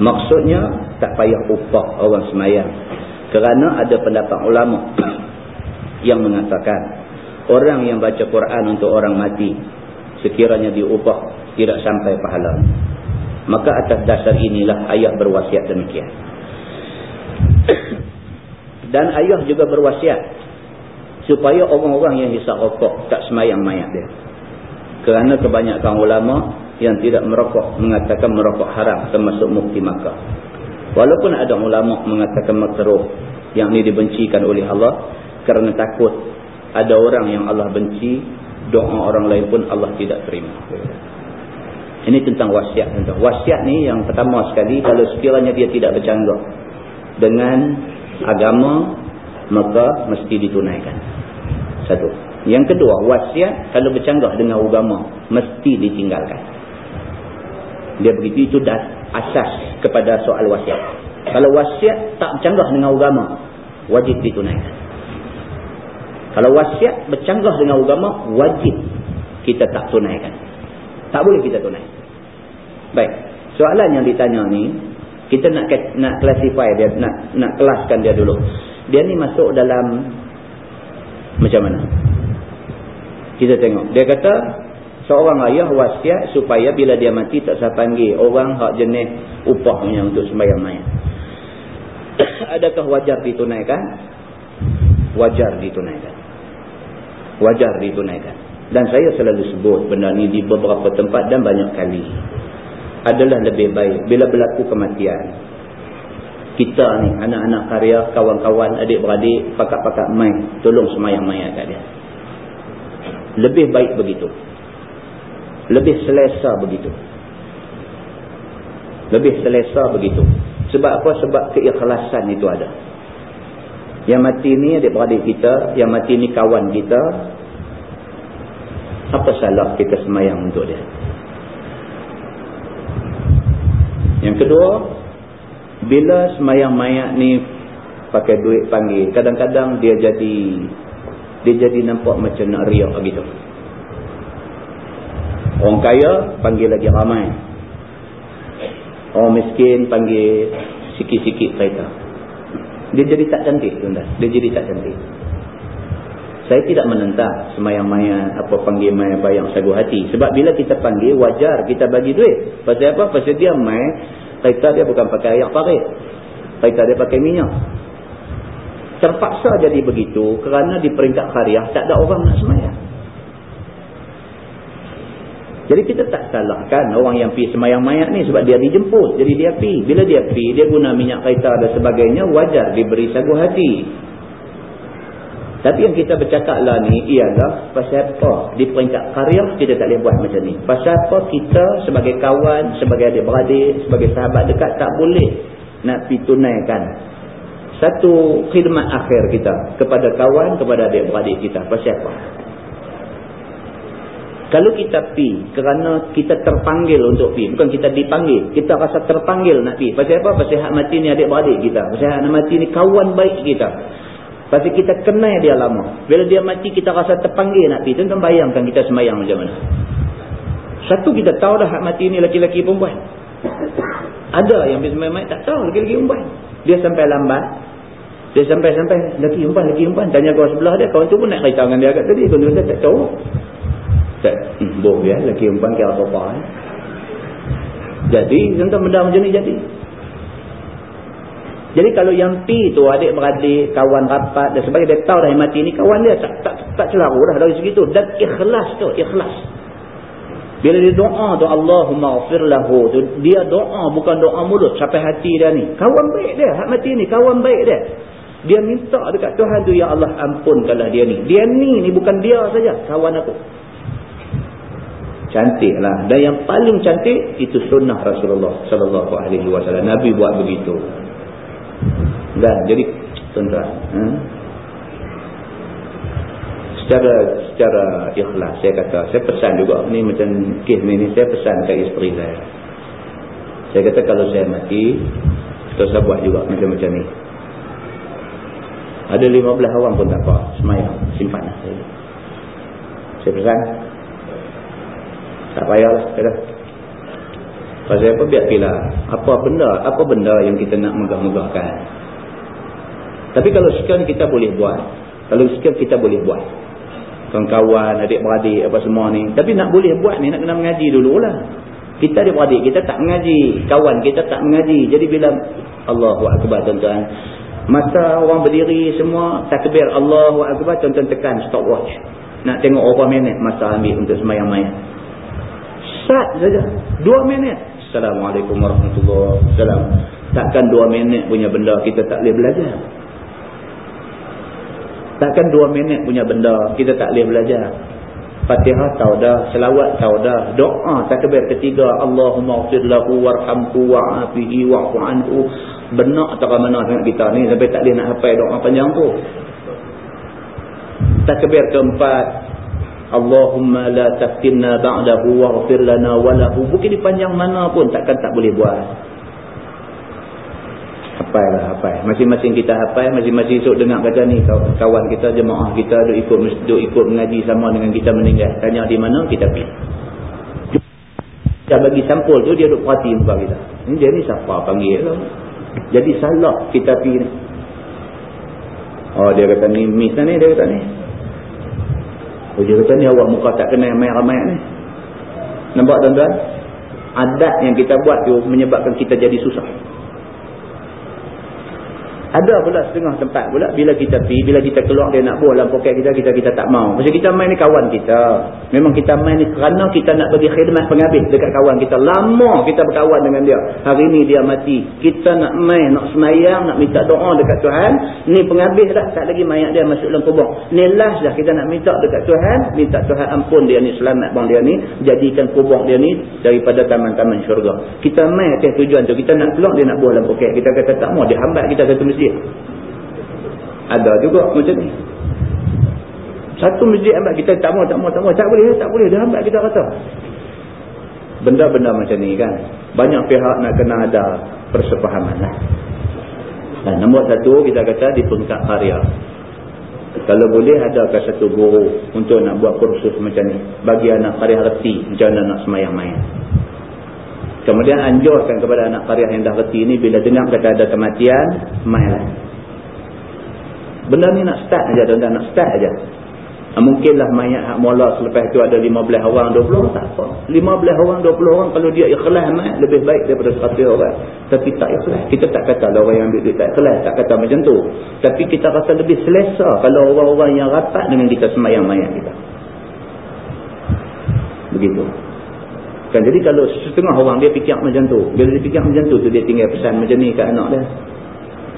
Maksudnya, tak payah upah orang semayang. Kerana ada pendapat ulama *coughs* yang mengatakan, orang yang baca Quran untuk orang mati, sekiranya diupah, tidak sampai pahala. Maka atas dasar inilah ayah berwasiat demikian. *coughs* Dan ayah juga berwasiat, supaya orang-orang yang hisap rokok tak semayang mayat dia. Kerana kebanyakan ulama yang tidak merokok mengatakan merokok haram termasuk mukti Makkah. Walaupun ada ulama mengatakan makruh yang ini dibencikan oleh Allah kerana takut ada orang yang Allah benci, doa orang lain pun Allah tidak terima. Ini tentang wasiat. Tentang wasiat ni yang pertama sekali kalau sekiranya dia tidak bercanggah dengan agama maka mesti ditunaikan. Satu. Yang kedua, wasiat kalau bercanggah dengan agama mesti ditinggalkan. Dia begitu itu dah asas kepada soal wasiat. Kalau wasiat tak bercanggah dengan agama, wajib ditunaikan. Kalau wasiat bercanggah dengan agama, wajib kita tak tunaikan. Tak boleh kita tunaikan. Baik, soalan yang ditanya ni, kita nak nak classify dia, nak nak kelaskan dia dulu. Dia ni masuk dalam macam mana? Kita tengok. Dia kata, seorang ayah wasiat supaya bila dia mati tak saya panggil orang hak jenis upahnya untuk sembahyang mayat. *coughs* Adakah wajar ditunaikan? Wajar ditunaikan. wajar ditunaikan dan saya selalu sebut benda ni di beberapa tempat dan banyak kali adalah lebih baik bila berlaku kematian kita ni anak-anak karya kawan-kawan adik-beradik pakak-pakak main tolong semayang mayat kat dia lebih baik begitu. Lebih selesa begitu. Lebih selesa begitu. Sebab apa? sebab keikhlasan itu ada. Yang mati ni adik-beradik kita yang mati ni kawan kita apa salah kita semayang untuk dia? Yang kedua bila semayang mayat ni pakai duit panggil kadang-kadang dia jadi dia jadi nampak macam nak riak gitu orang kaya panggil lagi ramai. Orang miskin panggil sikit-sikit kereta. Dia jadi tak cantik tuan dia jadi tak cantik. Saya tidak menentang semayang mayat apa panggil mayat bayang sagu hati. Sebab bila kita panggil wajar kita bagi duit. Pasal apa? pasal dia mayat kereta dia bukan pakai air parit. Kereta dia pakai minyak terpaksa jadi begitu kerana di peringkat khariah tak ada orang nak semayang. Jadi kita tak salahkan orang yang pergi semayang mayat ni sebab dia dijemput jadi dia pergi. Bila dia pergi dia guna minyak kereta dan sebagainya wajar diberi sagu hati. Tapi yang kita bercakap lah ni ialah pasal apa? Di peringkat karya kita tak boleh buat macam ni. Pasal apa kita sebagai kawan, sebagai adik-beradik, sebagai sahabat dekat tak boleh nak pergi tunaikan satu khidmat akhir kita kepada kawan, kepada adik-beradik kita. Pasal apa? Kalau kita pi kerana kita terpanggil untuk pi, bukan kita dipanggil, kita rasa terpanggil nak pi. Pasal apa? Pasal hak mati ni adik-beradik kita. Pasal hak mati ni kawan baik kita. Pasti kita kenal dia lama. Bila dia mati kita rasa terpanggil nak pergi. Tuan-tuan bayangkan kita semayang macam mana. Satu kita tahu dah hak mati ni laki-laki perempuan. Ada yang pergi semayang tak tahu laki-laki perempuan. Dia sampai lambat. Dia sampai-sampai laki perempuan, laki perempuan. Tanya kawan sebelah dia. Kawan tu pun nak cerita dengan dia kat tadi. Tuan-tuan tak tahu. Tak. Boh ya. Laki perempuan kira apa-apa. Eh. Jadi, tuan-tuan benda macam ni jadi. Jadi kalau yang pi tu adik-beradik, kawan rapat dan sebagainya, dia tahu dah yang mati ni kawan dia tak tak, tak celaru dah dari segitu. Dan ikhlas tu, ikhlas. Bila dia doa tu Allahumma ghafir lahu tu, dia doa bukan doa mulut sampai hati dia ni. Kawan baik dia, hak mati ni kawan baik dia. Dia minta dekat Tuhan tu ya Allah ampunkanlah dia ni. Dia ni ni bukan dia saja, kawan aku. Cantiklah. Dan yang paling cantik itu sunnah Rasulullah sallallahu alaihi wasallam. Nabi buat begitu. Dan jadi tuan-tuan, ha? secara secara ikhlas saya kata, saya pesan juga ni macam kes ni, saya pesan ke isteri saya. Saya kata kalau saya mati, usah buat juga macam-macam ni. Ada 15 orang pun tak apa, semayang, simpan lah. Saya, pesan, tak payahlah, kata. Pasal apa biar pilih apa benda, apa benda yang kita nak megah-megahkan. Tapi kalau sekian kita boleh buat. Kalau sekian kita boleh buat. Kawan-kawan, adik-beradik, apa semua ni. Tapi nak boleh buat ni, nak kena mengaji dululah. Kita adik-beradik, kita tak mengaji. Kawan kita tak mengaji. Jadi bila Allahu Akbar tuan-tuan. Masa orang berdiri semua, takbir Allahu Akbar, tuan-tuan tekan stopwatch. Nak tengok berapa minit masa ambil untuk semayang mayat. Sat saja. Dua minit. Assalamualaikum warahmatullahi wabarakatuh. Takkan dua minit punya benda kita tak boleh belajar. Takkan dua minit punya benda kita tak boleh belajar. Fatihah tahu dah, selawat tahu dah, doa takbir ketiga Allahumma ighfir lahu warhamhu wa'afihi wa'fu anhu. Benak tak mana sangat kita ni sampai tak boleh nak hafal doa panjang tu. Takbir keempat Allahumma la taftinna ba'dahu waghfir lana wa lahu. Bukan di panjang mana pun takkan tak boleh buat. Hafal lah hafal masing-masing kita hafal masing-masing esok dengar kata ni kawan kita jemaah kita duk ikut duk ikut mengaji sama dengan kita meninggal. Tanya di mana kita pergi. Kita bagi sampul tu dia duk perhati muka kita. Ni dia ni siapa panggil tu jadi salah kita pergi oh dia kata ni miss ni dia kata ni. Oh dia kata ni awak muka tak kena ramai-ramai ni. Nampak tuan-tuan? Adat yang kita buat tu menyebabkan kita jadi susah Ada pula setengah tempat pula bila kita pi, bila kita keluar dia nak buah dalam poket kita, kita kita tak mau. Macam kita main ni kawan kita. Memang kita main ni kerana kita nak bagi khidmat penghabis dekat kawan kita. Lama kita berkawan dengan dia. Hari ni dia mati. Kita nak main, nak semayang, nak minta doa dekat Tuhan. Ni penghabis dah, tak lagi mayat dia masuk dalam kubur. Ni last dah kita nak minta dekat Tuhan. Minta Tuhan ampun dia ni, selamat bang dia ni. Jadikan kubur dia ni daripada taman-taman syurga. Kita main atas tujuan tu. Kita nak keluar, dia nak buah dalam poket. Kita kata tak mau, dia hambat kita satu mesti masjid. Ada juga macam ni. Satu masjid ambil kita tak mau tak mau tak mau. Tak boleh tak boleh. Dia ambil kita kata. Benda-benda macam ni kan? Banyak pihak nak kena ada persepahaman lah dan nombor satu kita kata di pengkat karya kalau boleh ada ke satu guru untuk nak buat kursus macam ni. Bagi anak karya reti macam mana nak semayang-mayang kemudian anjurkan kepada anak karya yang dah reti ni bila dengar kata ada kematian main lah Benda ni nak start aja tuan-tuan, nak start aja. Ha, mungkinlah mayat hak mula selepas tu ada 15 orang, 20 tak apa. 15 orang, 20 orang kalau dia ikhlas mayat lebih baik daripada 100 orang. Tapi tak ikhlas. Kita tak kata lah orang yang ambil duit tak ikhlas, tak kata macam tu. Tapi kita rasa lebih selesa kalau orang-orang yang rapat dengan kita semayang mayat kita. Begitu. Kan jadi kalau setengah orang dia fikir macam tu. Bila dia fikir macam tu, tu dia tinggal pesan macam ni kat anak dia.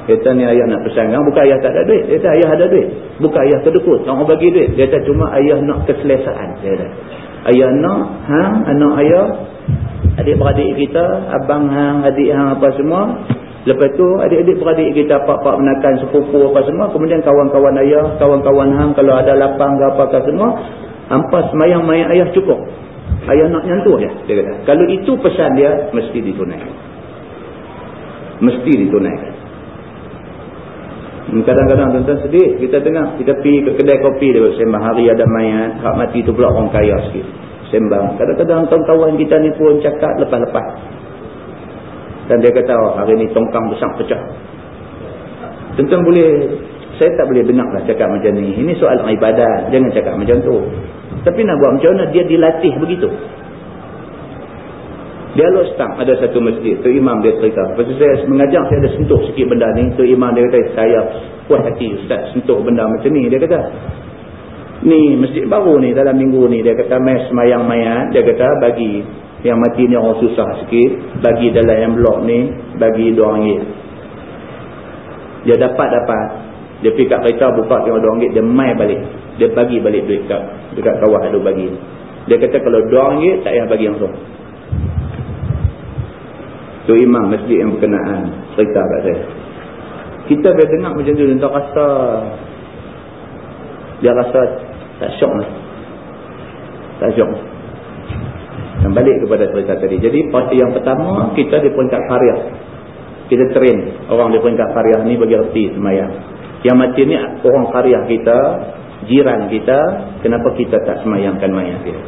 Kata ni ayah nak pesan kan? Bukan ayah tak ada duit. Dia kata ayah ada duit. Bukan ayah kedekut. Orang bagi duit. Dia kata cuma ayah nak keselesaan. Dia kata. Ayah nak, hang, anak ayah, adik-beradik kita, abang hang, adik hang apa semua. Lepas tu adik-adik beradik kita pak-pak menakan sepupu apa semua. Kemudian kawan-kawan ayah, kawan-kawan hang kalau ada lapang ke apa-apa semua. Ampas mayang-mayang ayah cukup. Ayah nak nyantuh dia. Dia kata. Kalau itu pesan dia, mesti ditunaikan. Mesti ditunaikan. Kadang-kadang tuan-tuan sedih. Kita dengar. Kita pergi ke kedai kopi dia sembang. Hari ada mayat. Hak mati tu pula orang kaya sikit. Sembang. Kadang-kadang kawan-kawan kita ni pun cakap lepas-lepas. Dan dia kata oh, hari ni tongkang besar pecah. Tuan-tuan boleh. Saya tak boleh dengar lah cakap macam ni. Ini soal ibadat. Jangan cakap macam tu. Tapi nak buat macam mana dia dilatih begitu. Dia lalu start ada satu masjid. Tu imam dia cerita. Lepas saya mengajar, saya ada sentuh sikit benda ni. Tu imam dia kata, saya puas hati ustaz sentuh benda macam ni. Dia kata, ni masjid baru ni dalam minggu ni. Dia kata, mai semayang mayat. Dia kata, bagi yang mati ni orang susah sikit. Bagi dalam blok ni, bagi dua ringgit. Dia dapat-dapat. Dia pergi kat kereta, buka tengok dua. Dia mai balik. Dia bagi balik duit kat, dekat kawah tu bagi. Dia kata, kalau dua ringgit, tak payah bagi langsung. Tu imam masjid yang berkenaan cerita kat saya. Kita bila dengar macam tu, dia rasa dia rasa tak syok lah. Tak syok. Dan balik kepada cerita tadi. Jadi yang pertama, kita di peringkat karya. Kita train orang di peringkat karya ni bagi reti semayang. Yang mati ni orang karya kita, jiran kita, kenapa kita tak semayangkan mayat dia.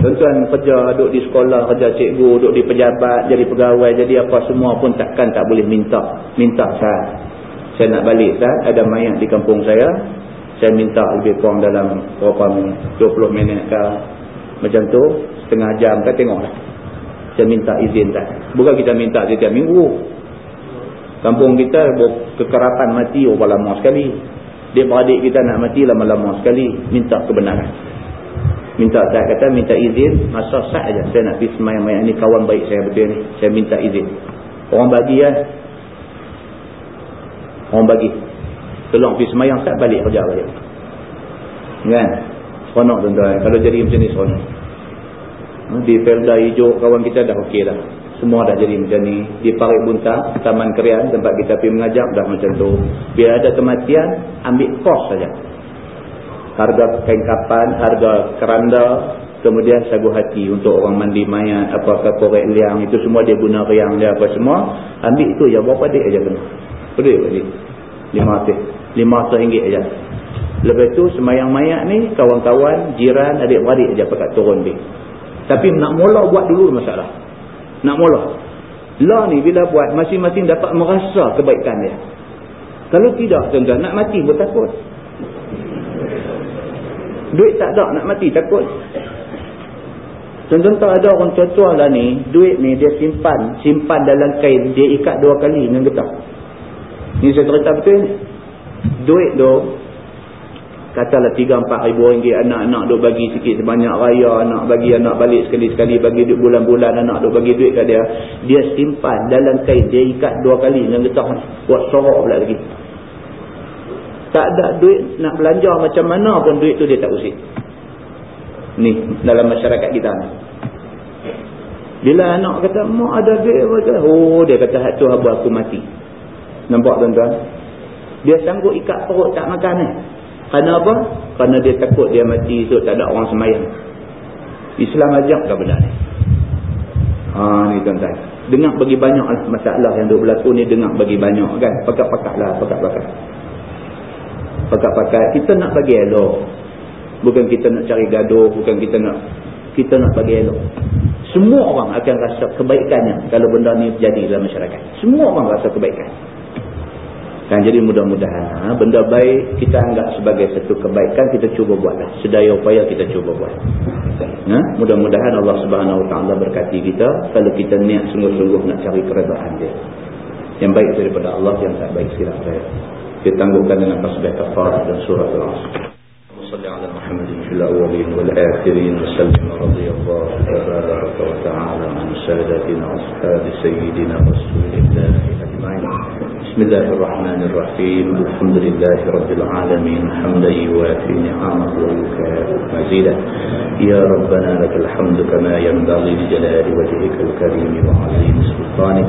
Tuan-tuan kerja, duduk di sekolah, kerja cikgu, duduk di pejabat, jadi pegawai, jadi apa semua pun takkan tak boleh minta. Minta saya. Saya nak balik sah, ada mayat di kampung saya. Saya minta lebih kurang dalam berapa minit, 20 minit ke macam tu, setengah jam ke tengoklah. Saya minta izin sah. Bukan kita minta setiap minggu. Kampung kita kekerapan mati berapa lama sekali. Dia beradik kita nak mati lama-lama sekali. Minta kebenaran. Minta saya kata minta izin masa sah aja. Saya nak pergi semayang-mayang ni kawan baik saya betul ni. Saya minta izin. Orang bagi ya. Orang bagi. Tolong pergi semayang sah balik kerja balik. Kan? Seronok tuan-tuan. Kalau jadi macam ni seronok di Felda hijau kawan kita dah okey dah semua dah jadi macam ni di Parik Buntang Taman Kerian tempat kita pergi mengajar dah macam tu bila ada kematian ambil kos saja harga kain kapan, harga keranda, kemudian sagu hati untuk orang mandi mayat, apakah korek liang, itu semua dia guna riang dia apa semua. Ambil itu ya berapa dik aja kena. Berapa dik? Lima ratus. Lima ratus ringgit aja. Lepas tu semayang mayat ni, kawan-kawan, jiran, adik-beradik aja pakat turun dik. Tapi nak mula buat dulu masalah. Nak mula. Lah ni bila buat, masing-masing dapat merasa kebaikan dia. Kalau tidak, tuan-tuan, nak mati pun takut. Duit tak ada nak mati takut. Contoh ada orang tua-tua lah ni, duit ni dia simpan, simpan dalam kain, dia ikat dua kali dengan getah. Ini saya cerita betul. Duit tu, katalah 3-4 ribu ringgit anak-anak duk bagi sikit sebanyak raya, anak bagi anak balik sekali-sekali, bagi duit bulan-bulan, anak duk bagi duit kat dia. Dia simpan dalam kain, dia ikat dua kali dengan getah buat sorok pula lagi. Tak ada duit nak belanja macam mana pun duit tu dia tak usik. Ni dalam masyarakat kita ni. Bila anak kata, mak ada duit apa Oh, dia kata, hak tu abu aku mati. Nampak tuan-tuan? Dia sanggup ikat perut tak makan ni. Kerana apa? Kerana dia takut dia mati esok tak ada orang semayang. Islam ajak ke benda ni? Ha, ni tuan-tuan. Dengar bagi banyak lah masalah yang berlaku ni dengar bagi banyak kan. Pakat-pakat lah, pakat-pakat. Pakat-pakat. Kita nak bagi elok. Bukan kita nak cari gaduh, bukan kita nak kita nak bagi elok. Semua orang akan rasa kebaikannya kalau benda ni terjadi dalam masyarakat. Semua orang rasa kebaikan. Kan jadi mudah-mudahan ha, benda baik kita anggap sebagai satu kebaikan kita cuba buatlah. Sedaya upaya kita cuba buat. Ha? Mudah-mudahan Allah Subhanahu Wa Taala berkati kita kalau kita niat sungguh-sungguh nak cari keredaan dia. Yang baik daripada Allah yang tak baik silap saya. Kita tangguhkan dengan tasbih kafarah dan surah Al-Asr. صل على محمد في الأولين والآخرين وسلم رضي الله تبارك وتعالى عن سادتنا أصحاب سيدنا رسول الله بسم الله الرحمن الرحيم. الحمد لله رب العالمين. حمدا يوافي نعمه ويكافئ مزيدا يا ربنا لك الحمد كما ينبغي لجلال وجهك الكريم وعظيم سلطانك.